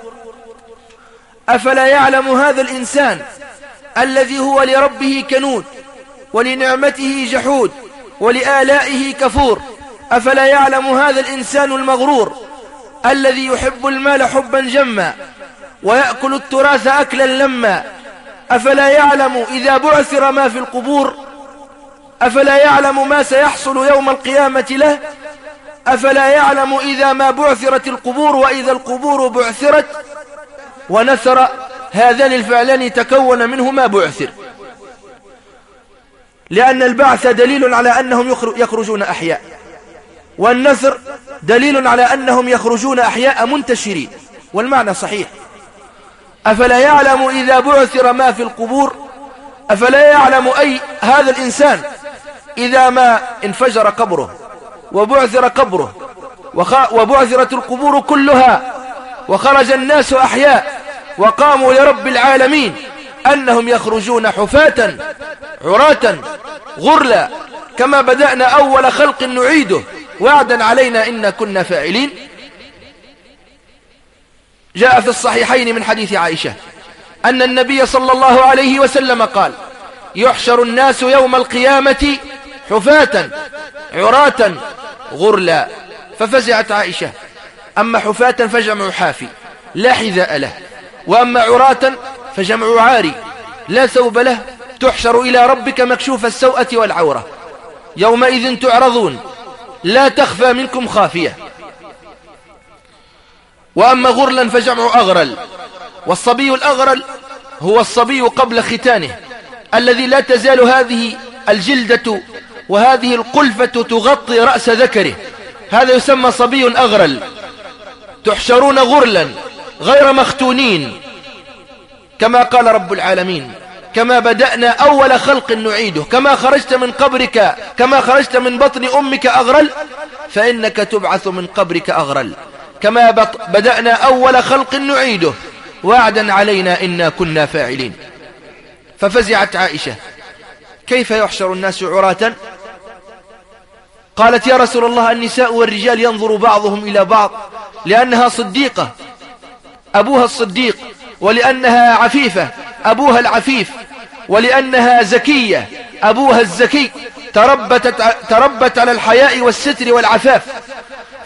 أفلا يعلم هذا الإنسان الذي هو لربه كنود ولنعمته جحود ولآلائه كفور أفلا يعلم هذا الإنسان المغرور الذي يحب المال حبا جما ويأكل التراث أكلا لما أفلا يعلم إذا بعثر ما في القبور أفلا يعلم ما سيحصل يوم القيامة له أفلا يعلم إذا ما بعثرت القبور وإذا القبور بعثرت ونثر هذان الفعلان تكون منه ما بعثر لأن البعث دليل على أنهم يخرجون أحياء والنثر دليل على أنهم يخرجون أحياء منتشرين والمعنى صحيح. أفلا يعلم إذا بعثر ما في القبور؟ أفلا يعلم أي هذا الإنسان إذا ما انفجر قبره وبعثر قبره؟ وبعثرت القبور كلها وخرج الناس أحياء وقاموا لرب العالمين أنهم يخرجون حفاة عراة غرلا كما بدأنا أول خلق نعيده. وعدا علينا إن كنا فاعلين. جاء في الصحيحين من حديث عائشة أن النبي صلى الله عليه وسلم قال يحشر الناس يوم القيامة حفاة عراة غرلا. ففزعت عائشة أما حفاة فجمع حافي لا حذاء له. وأما عراة فجمع عاري لا ثوب له. تحشر إلى ربك مكشوف السوءة والعورة. يومئذ تعرضون لا تخفى منكم خافية. وأما غرلا فجمع أغرل. والصبي الأغرل هو الصبي قبل ختانه الذي لا تزال هذه الجلدة وهذه القلفة تغطي رأس ذكره. هذا يسمى صبي أغرل. تحشرون غرلا غير مختونين كما قال رب العالمين. كما بدأنا أول خلق نعيده كما خرجت من قبرك كما خرجت من بطن أمك أغرل فإنك تبعث من قبرك أغرل. كما بدأنا أول خلق نعيده. وعدا علينا إنا كنا فاعلين. ففزعت عائشة كيف يحشر الناس عراة؟ قالت يا رسول الله النساء والرجال ينظر بعضهم إلى بعض لأنها صديقة أبوها الصديق ولأنها عفيفة أبوها العفيف. ولأنها زكية. أبوها الزكي تربت, تربت على الحياء والستر والعفاف.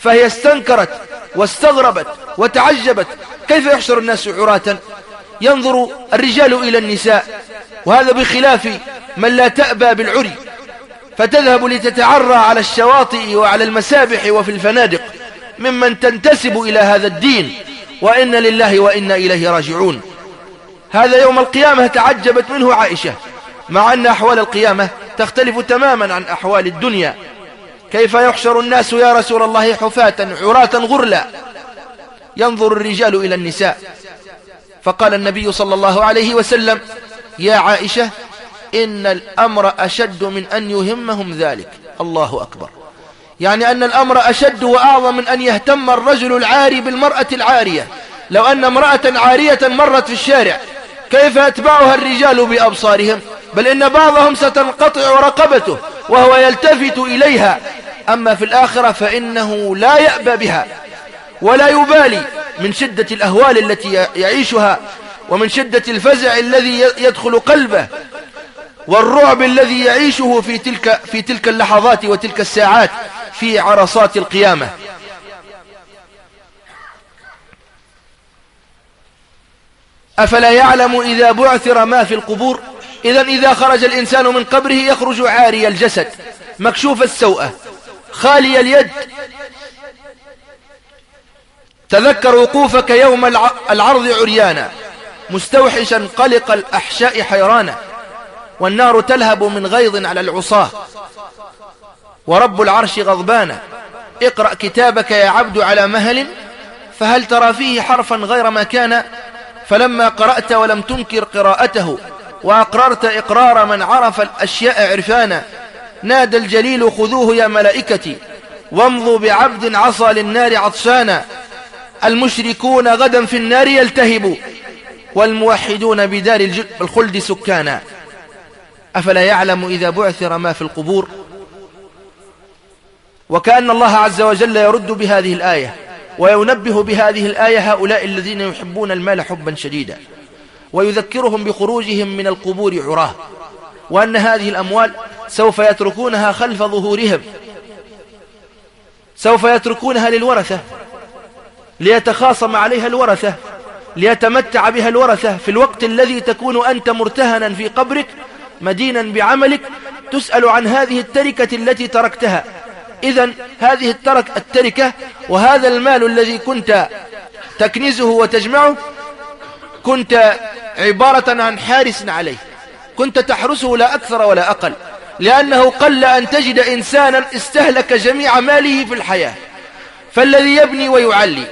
فهي استنكرت واستغربت وتعجبت. كيف يحشر الناس عراة؟ ينظر الرجال إلى النساء. وهذا بخلاف من لا تأبى بالعري. فتذهب لتتعرى على الشواطئ وعلى المسابح وفي الفنادق. ممن تنتسب إلى هذا الدين. وإن لله وإنا إليه راجعون. هذا يوم القيامة تعجبت منه عائشة مع أن أحوال القيامة تختلف تماما عن أحوال الدنيا. كيف يحشر الناس يا رسول الله حفاة عراة غرلا؟ ينظر الرجال إلى النساء. فقال النبي صلى الله عليه وسلم يا عائشة إن الأمر أشد من أن يهمهم ذلك. الله أكبر. يعني أن الأمر أشد وأعظم من أن يهتم الرجل العاري بالمرأة العارية. لو أن امرأة عارية مرت في الشارع كيف يتبعها الرجال بأبصارهم؟ بل إن بعضهم ستنقطع رقبته وهو يلتفت إليها. أما في الآخرة فإنه لا يأبى بها ولا يبالي من شدة الأهوال التي يعيشها ومن شدة الفزع الذي يدخل قلبه والرعب الذي يعيشه في تلك, في تلك اللحظات وتلك الساعات في عرصات القيامة. أفلا يعلم إذا بعثر ما في القبور؟ إذا إذا خرج الإنسان من قبره يخرج عاري الجسد مكشوف السوءة خالي اليد. تذكر وقوفك يوم العرض عريانا مستوحشا قلق الأحشاء حيرانا والنار تلهب من غيظ على العصاة. ورب العرش غضبانا اقرأ كتابك يا عبد على مهل فهل ترى فيه حرفا غير ما كان؟ فلما قرأت ولم تنكر قراءته وأقررت إقرار من عرف الأشياء عرفانا نادى الجليل خذوه يا ملائكتي وامضوا بعبد عصى للنار عطشانا المشركون غدا في النار يلتهبوا والموحدون بدار الخلد سكانا. أفلا يعلم إذا بعثر ما في القبور؟ وكأن الله عز وجل يرد بهذه الآية. وينبه بهذه الآية هؤلاء الذين يحبون المال حبا شديدا ويذكرهم بخروجهم من القبور عراة وأن هذه الأموال سوف يتركونها خلف ظهورهم سوف يتركونها للورثة ليتخاصم عليها الورثة ليتمتع بها الورثة في الوقت الذي تكون أنت مرتهنا في قبرك مدينا بعملك تسأل عن هذه التركة التي تركتها. إذا هذه الترك التركة وهذا المال الذي كنت تكنزه وتجمعه كنت عبارة عن حارس عليه. كنت تحرسه لا أكثر ولا أقل لأنه قل أن تجد إنسانا استهلك جميع ماله في الحياة. فالذي يبني ويعلي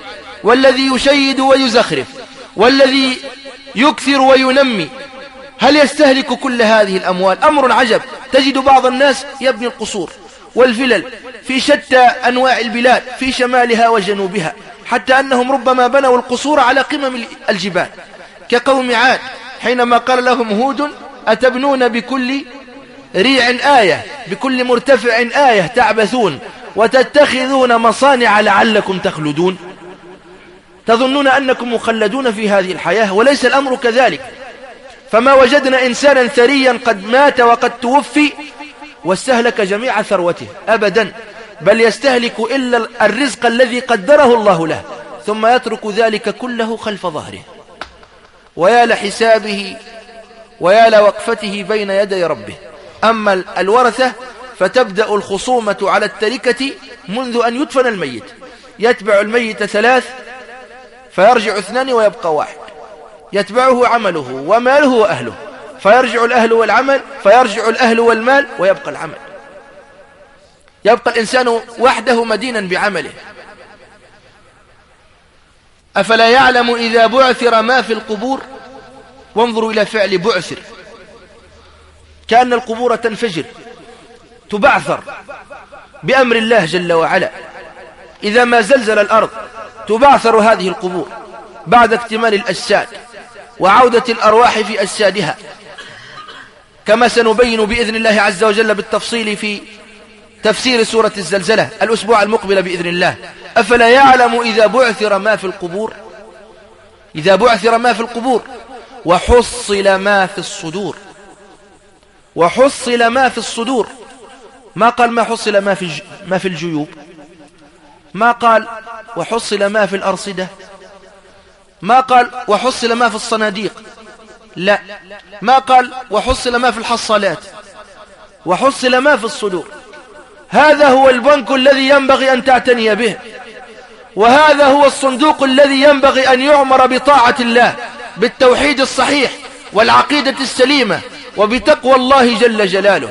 والذي يشيد ويزخرف والذي يكثر وينمي هل يستهلك كل هذه الأموال؟ أمر عجب. تجد بعض الناس يبني القصور. والفلل في شتى أنواع البلاد في شمالها وجنوبها حتى أنهم ربما بنوا القصور على قمم الجبال. كقوم عاد حينما قال لهم هود أتبنون بكل ريع آية بكل مرتفع آية تعبثون وتتخذون مصانع لعلكم تخلدون؟ تظنون أنكم مخلدون في هذه الحياة وليس الأمر كذلك. فما وجدنا إنسانا ثريا قد مات وقد توفي واستهلك جميع ثروته أبدا بل يستهلك إلا الرزق الذي قدره الله له ثم يترك ذلك كله خلف ظهره. ويا لحسابه ويا لوقفته بين يدي ربه. أما الورثة فتبدأ الخصومة على التركة منذ أن يدفن الميت. يتبع الميت ثلاث فيرجع اثنان ويبقى واحد. يتبعه عمله وماله وأهله. فيرجع الأهل والعمل فيرجع الأهل والمال ويبقى العمل. يبقى الإنسان وحده مدينا بعمله. أفلا يعلم إذا بعثر ما في القبور؟ وانظروا إلى فعل بعثر. كأن القبور تنفجر تبعثر بأمر الله جل وعلا. إذا ما زلزل الأرض تبعثر هذه القبور بعد اكتمال الأجساد وعودة الأرواح في أجسادها. كما سنبين بإذن الله عز وجل بالتفصيل في تفسير سورة الزلزلة الأسبوع المقبل بإذن الله. أفلا يعلم إذا بعثر ما في القبور؟ إذا بعثر ما في القبور. وحصل ما في الصدور. وحصل ما في الصدور. ما قال ما حصل ما في ما في الجيوب؟ ما قال وحصل ما في الأرصدة؟ ما قال وحصل ما في الصناديق؟ لا. ما قال وحصل ما في الحصالات وحصل ما في الصدور. هذا هو البنك الذي ينبغي أن تعتني به وهذا هو الصندوق الذي ينبغي أن يعمر بطاعة الله بالتوحيد الصحيح والعقيدة السليمة وبتقوى الله جل جلاله.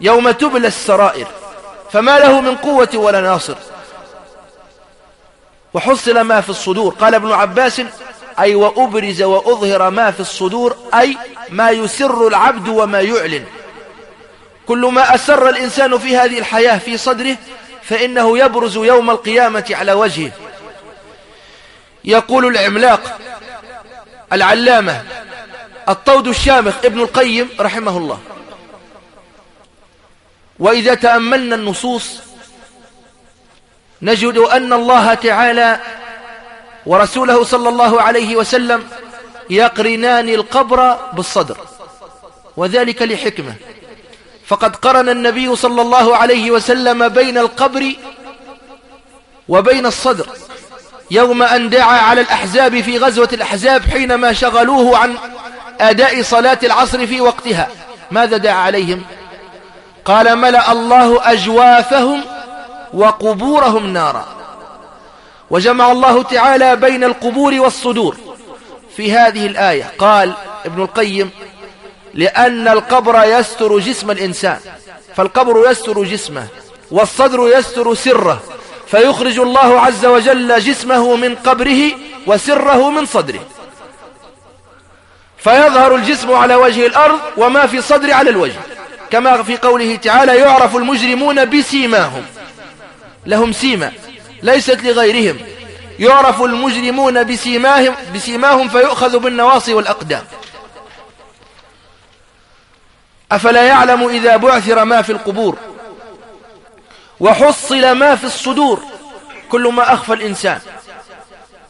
يوم تبلى السرائر فما له من قوة ولا ناصر. وحصل ما في الصدور. قال ابن عباس أي وأبرز وأظهر ما في الصدور أي ما يسر العبد وما يعلن. كل ما أسر الإنسان في هذه الحياة في صدره فإنه يبرز يوم القيامة على وجهه. يقول العملاق العلامة الطود الشامخ ابن القيم رحمه الله وإذا تأملنا النصوص نجد أن الله تعالى ورسوله صلى الله عليه وسلم يقرنان القبر بالصدر وذلك لحكمة. فقد قرن النبي صلى الله عليه وسلم بين القبر وبين الصدر يوم أن دعا على الأحزاب في غزوة الأحزاب حينما شغلوه عن أداء صلاة العصر في وقتها. ماذا دعا عليهم؟ قال ملأ الله أجوافهم وقبورهم نارا. وجمع الله تعالى بين القبور والصدور. في هذه الآية قال ابن القيم لأن القبر يستر جسم الإنسان فالقبر يستر جسمه والصدر يستر سره فيخرج الله عز وجل جسمه من قبره وسره من صدره. فيظهر الجسم على وجه الأرض وما في الصدر على الوجه. كما في قوله تعالى يعرف المجرمون بسيماهم لهم سيما ليست لغيرهم. يعرف المجرمون بسيماهم, بسيماهم فيؤخذ بالنواصي والأقدام. أفلا يعلم إذا بعثر ما في القبور وحصل ما في الصدور كل ما أخفى الإنسان.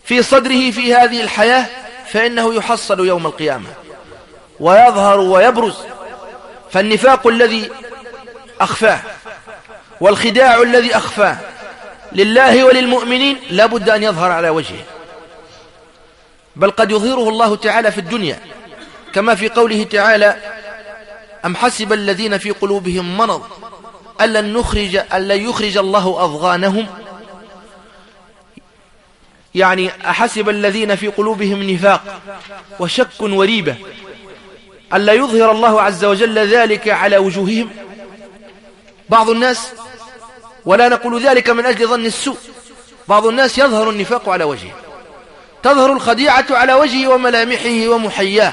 في صدره في هذه الحياة فإنه يحصل يوم القيامة. ويظهر ويبرز. فالنفاق الذي أخفاه والخداع الذي أخفاه لله وللمؤمنين لا بد أن يظهر على وجهه. بل قد يظهره الله تعالى في الدنيا كما في قوله تعالى أم حسب الذين في قلوبهم مرض ألن نخرج ألا يخرج الله أضغانهم؟ يعني أحسب الذين في قلوبهم نفاق وشك وريبة؟ ألا يظهر الله عز وجل ذلك على وجوههم؟ بعض الناس ولا نقول ذلك من أجل ظن السوء. بعض الناس يظهر النفاق على وجهه. تظهر الخديعة على وجهه وملامحه ومحياه.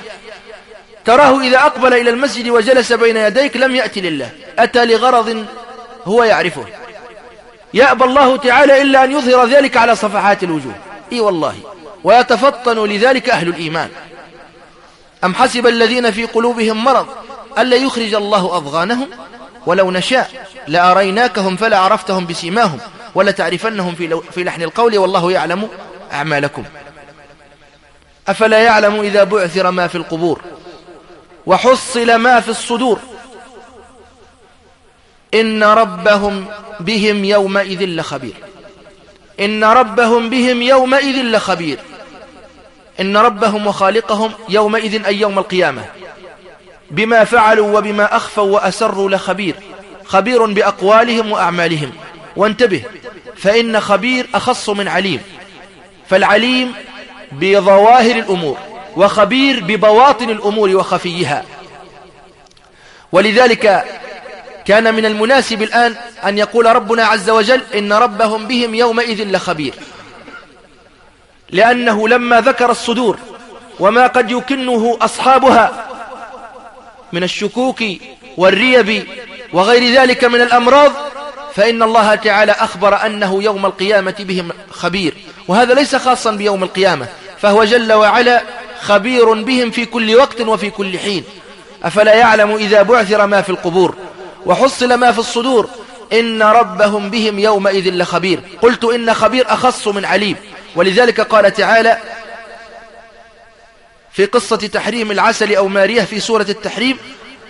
تراه إذا أقبل إلى المسجد وجلس بين يديك لم يأتي لله. أتى لغرض هو يعرفه. يأبى الله تعالى إلا أن يظهر ذلك على صفحات الوجوه. إي والله. ويتفطن لذلك أهل الإيمان. أم حسب الذين في قلوبهم مرض ألا يخرج الله أضغانهم ولو نشاء لأريناكهم فلا عرفتهم بسيماهم ولا تعرفنهم في, في لحن القول والله يعلم أعمالكم. أفلا يعلم إذا بعثر ما في القبور وحصل ما في الصدور؟ إن ربهم بهم يومئذ لخبير. إن ربهم بهم يومئذ لخبير. إن ربهم وخالقهم يومئذ أي يوم القيامة. بما فعلوا وبما أخفوا وأسروا لخبير خبير بأقوالهم وأعمالهم. وانتبه فإن خبير أخص من عليم. فالعليم بظواهر الأمور وخبير ببواطن الأمور وخفيها. ولذلك كان من المناسب الآن أن يقول ربنا عز وجل إن ربهم بهم يومئذ لخبير. لأنه لما ذكر الصدور وما قد يكنه أصحابها من الشكوك والريب وغير ذلك من الأمراض فإن الله تعالى أخبر أنه يوم القيامة بهم خبير. وهذا ليس خاصا بيوم القيامة فهو جل وعلا خبير بهم في كل وقت وفي كل حين. أفلا يعلم إذا بعثر ما في القبور وحصل ما في الصدور؟ إن ربهم بهم يومئذ لخبير. قلت إن خبير أخص من عليم. ولذلك قال تعالى في قصة تحريم العسل أو ماريه في سورة التحريم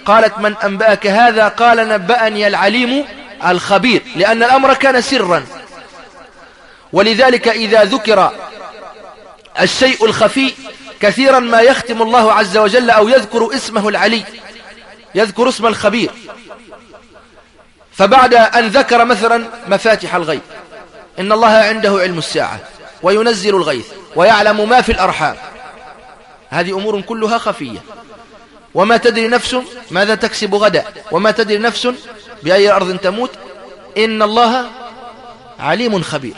قالت من أنبأك هذا قال نبأني العليم الخبير لأن الأمر كان سرا. ولذلك إذا ذكر الشيء الخفي كثيرا ما يختم الله عز وجل أو يذكر اسمه العلي يذكر اسم الخبير. فبعد أن ذكر مثلا مفاتح الغيب إن الله عنده علم الساعة وينزل الغيث ويعلم ما في الأرحام. هذه أمور كلها خفية. وما تدري نفس ماذا تكسب غدا وما تدري نفس بأي أرض تموت. إن الله عليم خبير.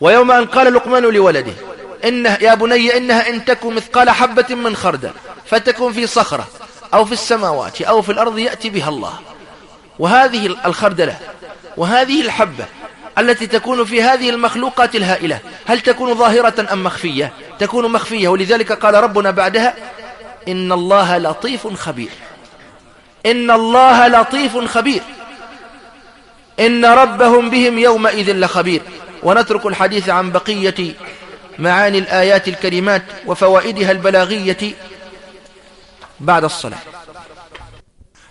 ويوم أن قال لقمان لولده إنه يا بني إنها إن تكن مثقال حبة من خردل فتكون في صخرة أو في السماوات أو في الأرض يأتي بها الله. وهذه الخردلة وهذه الحبة التي تكون في هذه المخلوقات الهائلة. هل تكون ظاهرة أم مخفية؟ تكون مخفية ولذلك قال ربنا بعدها إن الله لطيف خبير. إن الله لطيف خبير. إن ربهم بهم يومئذ لخبير. ونترك الحديث عن بقية معاني الآيات الكريمات وفوائدها البلاغية بعد الصلاة.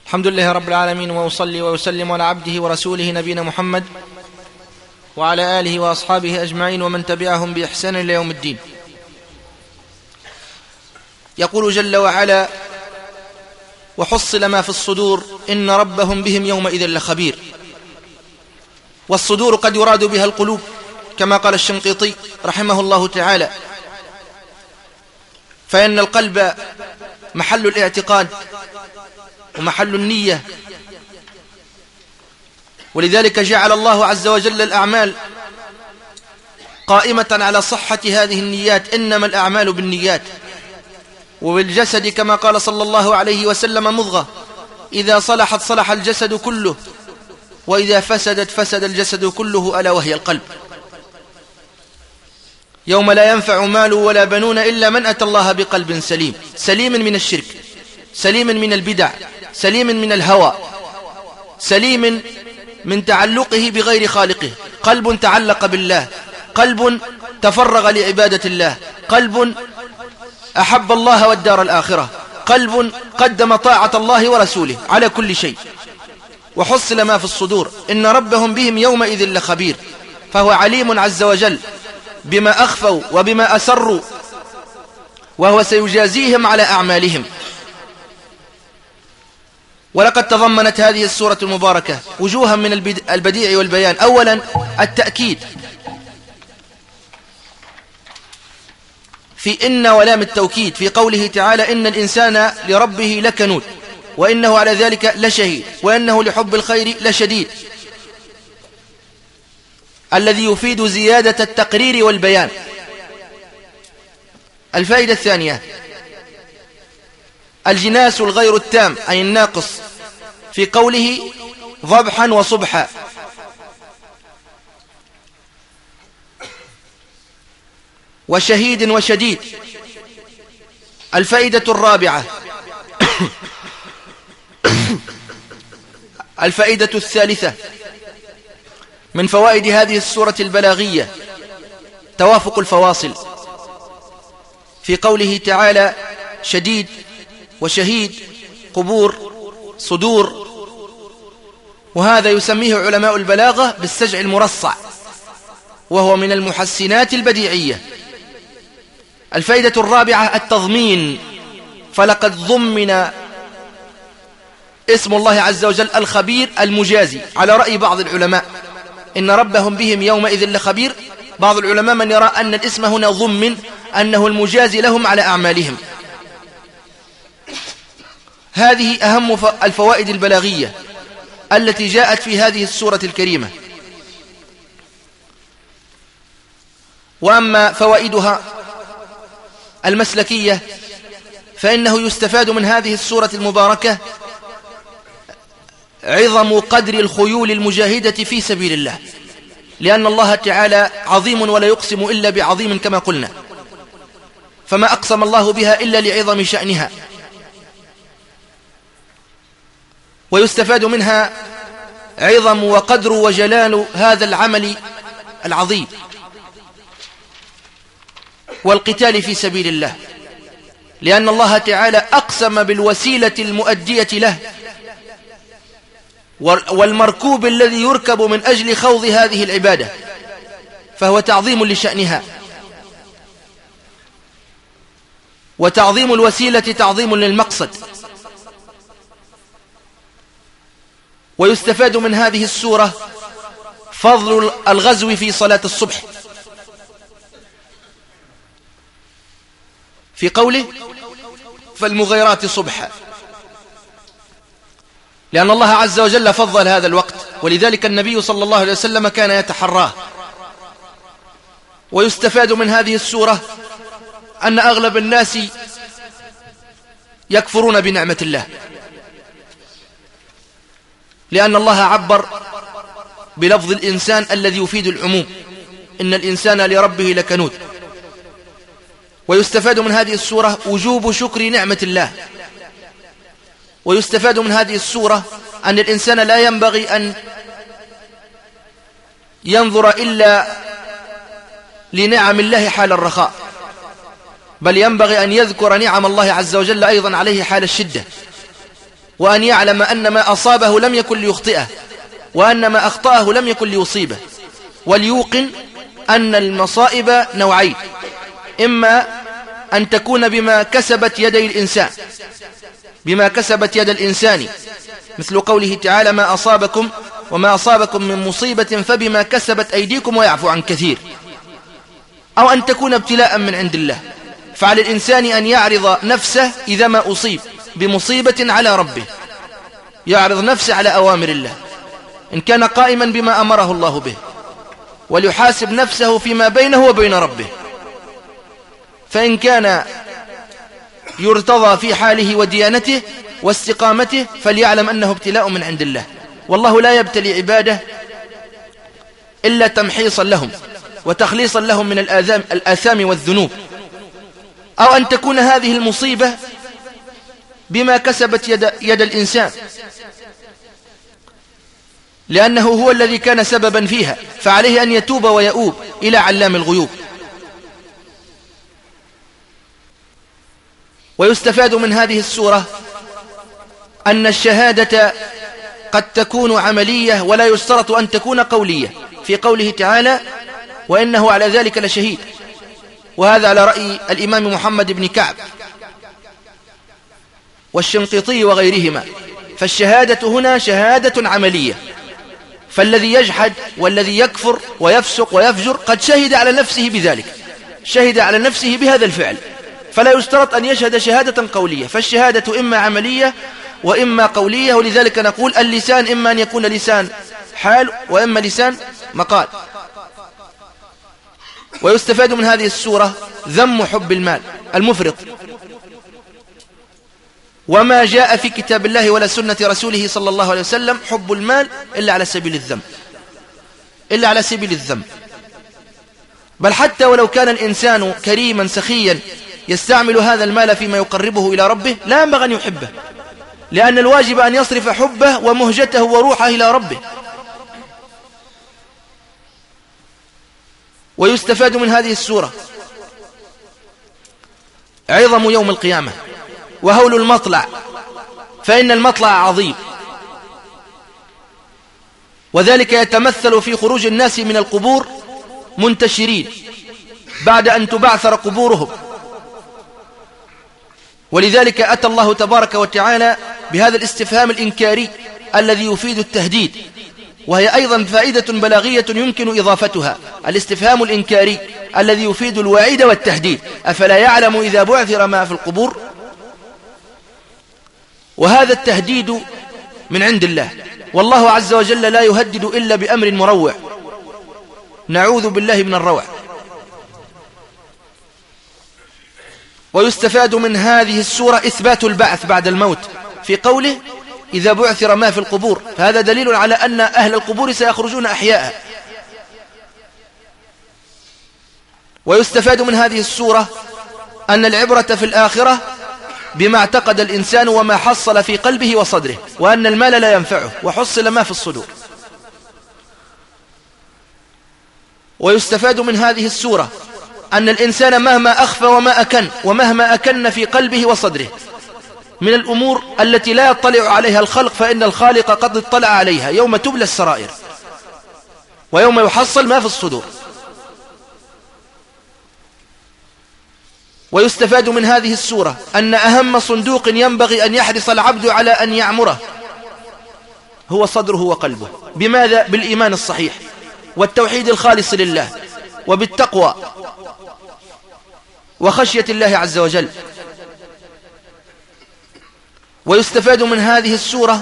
الحمد لله رب العالمين وأصلي ويسلم على عبده ورسوله نبينا محمد وعلى آله وأصحابه أجمعين ومن تبعهم بإحسان إلى يوم الدين. يقول جل وعلا وحصل ما في الصدور إن ربهم بهم يومئذ لخبير. والصدور قد يراد بها القلوب كما قال الشنقيطي رحمه الله تعالى فإن القلب محل الاعتقاد ومحل النية ولذلك جعل الله عز وجل الأعمال قائمة على صحة هذه النيات. إنما الأعمال بالنيات. وبالجسد كما قال صلى الله عليه وسلم مضغة. إذا صلحت صلح الجسد كله. وإذا فسدت فسد الجسد كله ألا وهي القلب. يوم لا ينفع مال ولا بنون إلا من أتى الله بقلب سليم. سليم من الشرك. سليم من البدع. سليم من الهوى. سليم من تعلقه بغير خالقه. قلب تعلق بالله. قلب تفرغ لعبادة الله. قلب أحب الله والدار الآخرة. قلب قدم طاعة الله ورسوله على كل شيء. وحصل ما في الصدور. إن ربهم بهم يومئذ لخبير. فهو عليم عز وجل بما أخفوا وبما أسروا. وهو سيجازيهم على أعمالهم. ولقد تضمنت هذه السورة المباركة وجوها من البديع والبيان. أولا التأكيد. في إن ولام التوكيد في قوله تعالى إن الإنسان لربه لكنود وإنه على ذلك لشهيد وإنه لحب الخير لشديد. الذي يفيد زيادة التقرير والبيان. الفائدة الثانية الجناس الغير التام أي الناقص في قوله ضبحا وصبحا. وشهيد وشديد. الفائدة الرابعة. الفائدة الثالثة. من فوائد هذه السورة البلاغية. توافق الفواصل. في قوله تعالى شديد وشهيد قبور صدور. وهذا يسميه علماء البلاغة بالسجع المرصع وهو من المحسنات البديعية. الفائدة الرابعة التضمين فلقد ضمن اسم الله عز وجل الخبير المجازي. على رأي بعض العلماء إن ربهم بهم يومئذ لخبير. بعض العلماء من يرى أن الاسم هنا ضمن أنه المجازي لهم على أعمالهم. هذه أهم الفوائد البلاغية التي جاءت في هذه السورة الكريمة. وأما فوائدها المسلكية فإنه يستفاد من هذه السورة المباركة عظم قدر الخيول المجاهدة في سبيل الله لأن الله تعالى عظيم ولا يقسم إلا بعظيم كما قلنا فما أقسم الله بها إلا لعظم شأنها. ويستفاد منها عظم وقدر وجلال هذا العمل العظيم. والقتال في سبيل الله. لأن الله تعالى أقسم بالوسيلة المؤدية له. والمركوب الذي يركب من أجل خوض هذه العبادة. فهو تعظيم لشأنها. وتعظيم الوسيلة تعظيم للمقصد. ويستفاد من هذه السورة فضل الغزو في صلاة الصبح. في قوله فالمغيرات صبحا. لأن الله عز وجل فضل هذا الوقت ولذلك النبي صلى الله عليه وسلم كان يتحراه. ويستفاد من هذه السورة أن أغلب الناس يكفرون بنعمة الله. لأن الله عبر بلفظ الإنسان الذي يفيد العموم. إن الإنسان لربه لكنود. ويستفاد من هذه السورة وجوب شكر نعمة الله. ويستفاد من هذه السورة أن الإنسان لا ينبغي أن ينظر إلا لنعم الله حال الرخاء. بل ينبغي أن يذكر نعم الله عز وجل أيضا عليه حال الشدة. وأن يعلم أن ما أصابه لم يكن ليخطئه وأن ما أخطأه لم يكن ليصيبه. وليوقن أن المصائب نوعين إما أن تكون بما كسبت يدي الإنسان بما كسبت يد الإنسان مثل قوله تعالى ما أصابكم وما أصابكم من مصيبة فبما كسبت أيديكم ويعفو عن كثير. أو أن تكون ابتلاء من عند الله فعلى الإنسان أن يعرض نفسه إذا ما أصيب. بمصيبة على ربه. يعرض نفسه على أوامر الله. إن كان قائما بما أمره الله به. وليحاسب نفسه فيما بينه وبين ربه. فإن كان يرتضى في حاله وديانته واستقامته فليعلم أنه ابتلاء من عند الله. والله لا يبتلي عباده إلا تمحيصا لهم وتخليصا لهم من الآثام, والذنوب. أو أن تكون هذه المصيبة بما كسبت يد, يد الإنسان. لأنه هو الذي كان سببا فيها فعليه أن يتوب ويؤوب إلى علام الغيوب. ويستفاد من هذه السورة أن الشهادة قد تكون عملية ولا يشترط أن تكون قولية. في قوله تعالى وإنه على ذلك لشهيد وهذا على رأي الإمام محمد بن كعب. والشنقيطي وغيرهما. فالشهادة هنا شهادة عملية. فالذي يجحد والذي يكفر ويفسق ويفجر قد شهد على نفسه بذلك. شهد على نفسه بهذا الفعل. فلا يشترط أن يشهد شهادة قولية. فالشهادة إما عملية وإما قولية ولذلك نقول اللسان إما أن يكون لسان حال وإما لسان مقال. ويستفاد من هذه السورة ذم حب المال المفرط. وما جاء في كتاب الله ولا سنة رسوله صلى الله عليه وسلم حب المال إلا على سبيل الذم إلا على سبيل الذم بل حتى ولو كان الإنسان كريما سخيا يستعمل هذا المال فيما يقربه إلى ربه لا ينبغي أن يحبه. لأن الواجب أن يصرف حبه ومهجته وروحه إلى ربه. ويستفاد من هذه السورة. عظم يوم القيامة. وهول المطلع فإن المطلع عظيم. وذلك يتمثل في خروج الناس من القبور منتشرين بعد أن تبعثر قبورهم. ولذلك أتى الله تبارك وتعالى بهذا الاستفهام الإنكاري الذي يفيد التهديد وهي أيضا فائدة بلاغية يمكن إضافتها الاستفهام الإنكاري الذي يفيد الوعيد والتهديد. أفلا يعلم إذا بعثر ما في القبور؟ وهذا التهديد من عند الله. والله عز وجل لا يهدد إلا بأمر مروع. نعوذ بالله من الروع. ويستفاد من هذه السورة إثبات البعث بعد الموت. في قوله إذا بعثر ما في القبور فهذا دليل على أن أهل القبور سيخرجون أحياء. ويستفاد من هذه السورة أن العبرة في الآخرة بما اعتقد الإنسان وما حصل في قلبه وصدره وأن المال لا ينفعه وحصل ما في الصدور. ويستفاد من هذه السورة أن الإنسان مهما أخفى وما أكن ومهما أكن في قلبه وصدره من الأمور التي لا يطلع عليها الخلق فإن الخالق قد اطلع عليها يوم تبلى السرائر ويوم يحصل ما في الصدور. ويستفاد من هذه السورة أن أهم صندوق ينبغي أن يحرص العبد على أن يعمره هو صدره وقلبه. بماذا؟ بالإيمان الصحيح والتوحيد الخالص لله وبالتقوى وخشية الله عز وجل. ويستفاد من هذه السورة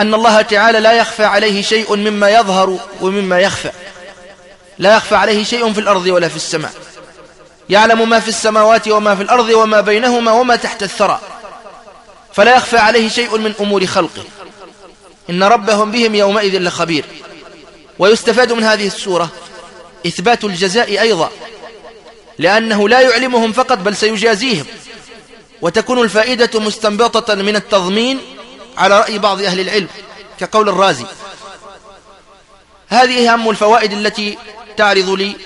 أن الله تعالى لا يخفى عليه شيء مما يظهر ومما يخفى. لا يخفى عليه شيء في الأرض ولا في السماء. يعلم ما في السماوات وما في الأرض وما بينهما وما تحت الثرى. فلا يخفى عليه شيء من أمور خلقه. إن ربهم بهم يومئذ لخبير. ويستفاد من هذه السورة إثبات الجزاء أيضا لأنه لا يعلمهم فقط بل سيجازيهم. وتكون الفائدة مستنبطة من التضمين على رأي بعض أهل العلم كقول الرازي. هذه أهم الفوائد التي تعرض لي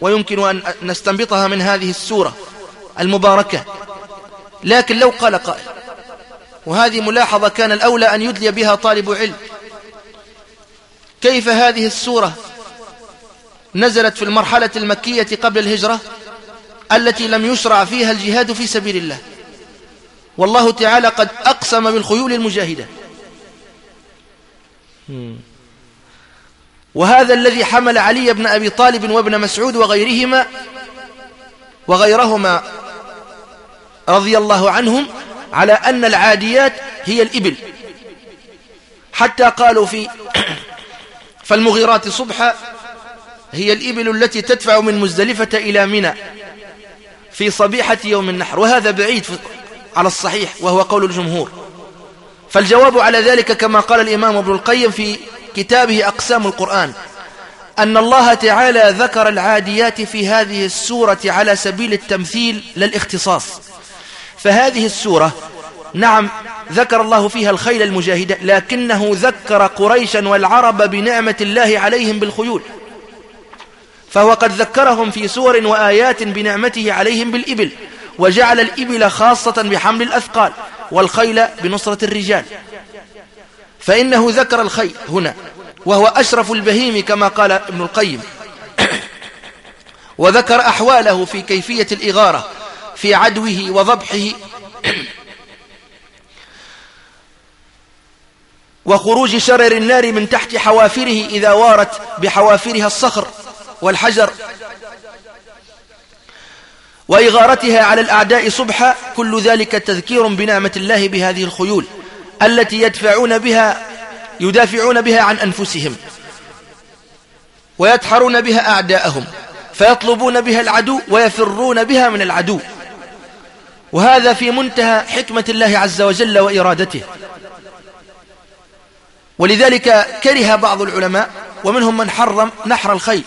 ويمكن أن نستنبطها من هذه السورة المباركة. لكن لو قال قائل وهذه ملاحظة كان الأولى أن يدلي بها طالب علم كيف هذه السورة نزلت في المرحلة المكية قبل الهجرة التي لم يشرع فيها الجهاد في سبيل الله؟ والله تعالى قد أقسم بالخيول المجاهدة. وهذا الذي حمل علي بن أبي طالب وابن مسعود وغيرهما وغيرهما رضي الله عنهم على أن العاديات هي الإبل. حتى قالوا في فالمغيرات صبحا هي الإبل التي تدفع من مزدلفة إلى منى في صبيحة يوم النحر وهذا بعيد على الصحيح وهو قول الجمهور. فالجواب على ذلك كما قال الإمام ابن القيم في كتابه أقسام القرآن. أن الله تعالى ذكر العاديات في هذه السورة على سبيل التمثيل للاختصاص. فهذه السورة نعم ذكر الله فيها الخيل المجاهدة لكنه ذكر قريشا والعرب بنعمة الله عليهم بالخيول. فهو قد ذكرهم في سور وآيات بنعمته عليهم بالإبل وجعل الإبل خاصة بحمل الأثقال والخيل بنصرة الرجال. فإنه ذكر الخيل هنا وهو أشرف البهيم كما قال ابن القيم. وذكر أحواله في كيفية الإغارة في عدوه وضبحه. وخروج شرر النار من تحت حوافره إذا وارت بحوافرها الصخر والحجر. وإغارتها على الأعداء صبحا كل ذلك تذكير بنعمة الله بهذه الخيول. التي يدفعون بها يدافعون بها عن أنفسهم ويدحرون بها أعداءهم فيطلبون بها العدو ويفرون بها من العدو. وهذا في منتهى حكمة الله عز وجل وإرادته. ولذلك كره بعض العلماء ومنهم من حرم نحر الخيل.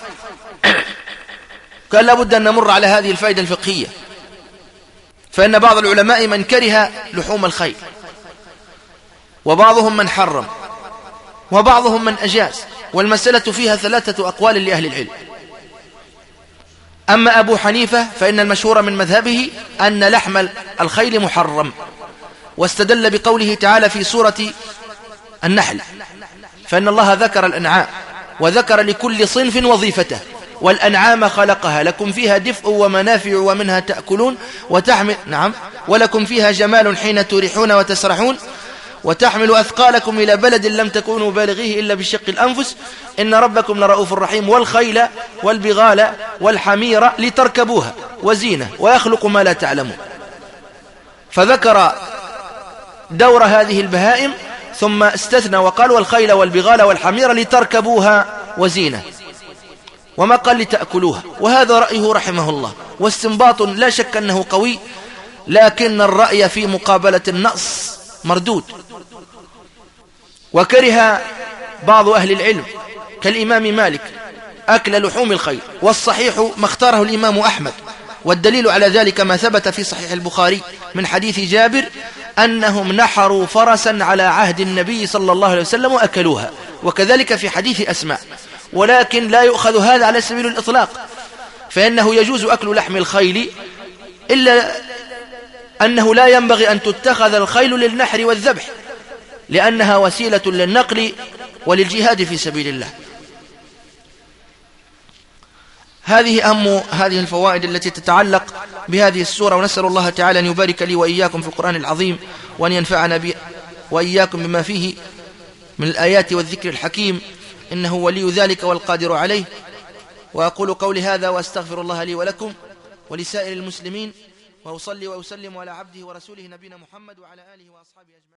قال لابد أن نمر على هذه الفائدة الفقهية. فإن بعض العلماء من كره لحوم الخيل. وبعضهم من حرم وبعضهم من أجاز والمسألة فيها ثلاثة أقوال لأهل العلم. أما أبو حنيفة فإن المشهور من مذهبه أن لحم الخيل محرم واستدل بقوله تعالى في سورة النحل فإن الله ذكر الأنعام وذكر لكل صنف وظيفته والأنعام خلقها لكم فيها دفء ومنافع ومنها تأكلون وتحمل نعم ولكم فيها جمال حين تريحون وتسرحون وتحمل أثقالكم إلى بلد لم تكونوا بالغيه إلا بشق الأنفس. إن ربكم لرؤوف رحيم والخيل والبغال والحمير لتركبوها وزينة ويخلق ما لا تعلمون. فذكر دور هذه البهائم ثم استثنى وقال والخيل والبغال والحمير لتركبوها وزينة. وما قال لتأكلوها. وهذا رأيه رحمه الله. واستنباط لا شك أنه قوي. لكن الرأي في مقابلة النص مردود. وكره بعض أهل العلم كالإمام مالك أكل لحوم الخيل والصحيح ما اختاره الإمام أحمد. والدليل على ذلك ما ثبت في صحيح البخاري من حديث جابر أنهم نحروا فرسا على عهد النبي صلى الله عليه وسلم وأكلوها. وكذلك في حديث أسماء. ولكن لا يؤخذ هذا على سبيل الإطلاق فإنه يجوز أكل لحم الخيل إلا أنه لا ينبغي أن تتخذ الخيل للنحر والذبح لأنها وسيلة للنقل وللجهاد في سبيل الله. هذه أهم هذه الفوائد التي تتعلق بهذه السورة ونسأل الله تعالى أن يبارك لي وإياكم في القرآن العظيم وأن ينفعنا وإياكم بما فيه من الآيات والذكر الحكيم. إنه ولي ذلك والقادر عليه. وأقول قولي هذا وأستغفر الله لي ولكم ولسائر المسلمين. وأصلي وأسلم على عبده ورسوله نبينا محمد وعلى آله وأصحابه أجمعين.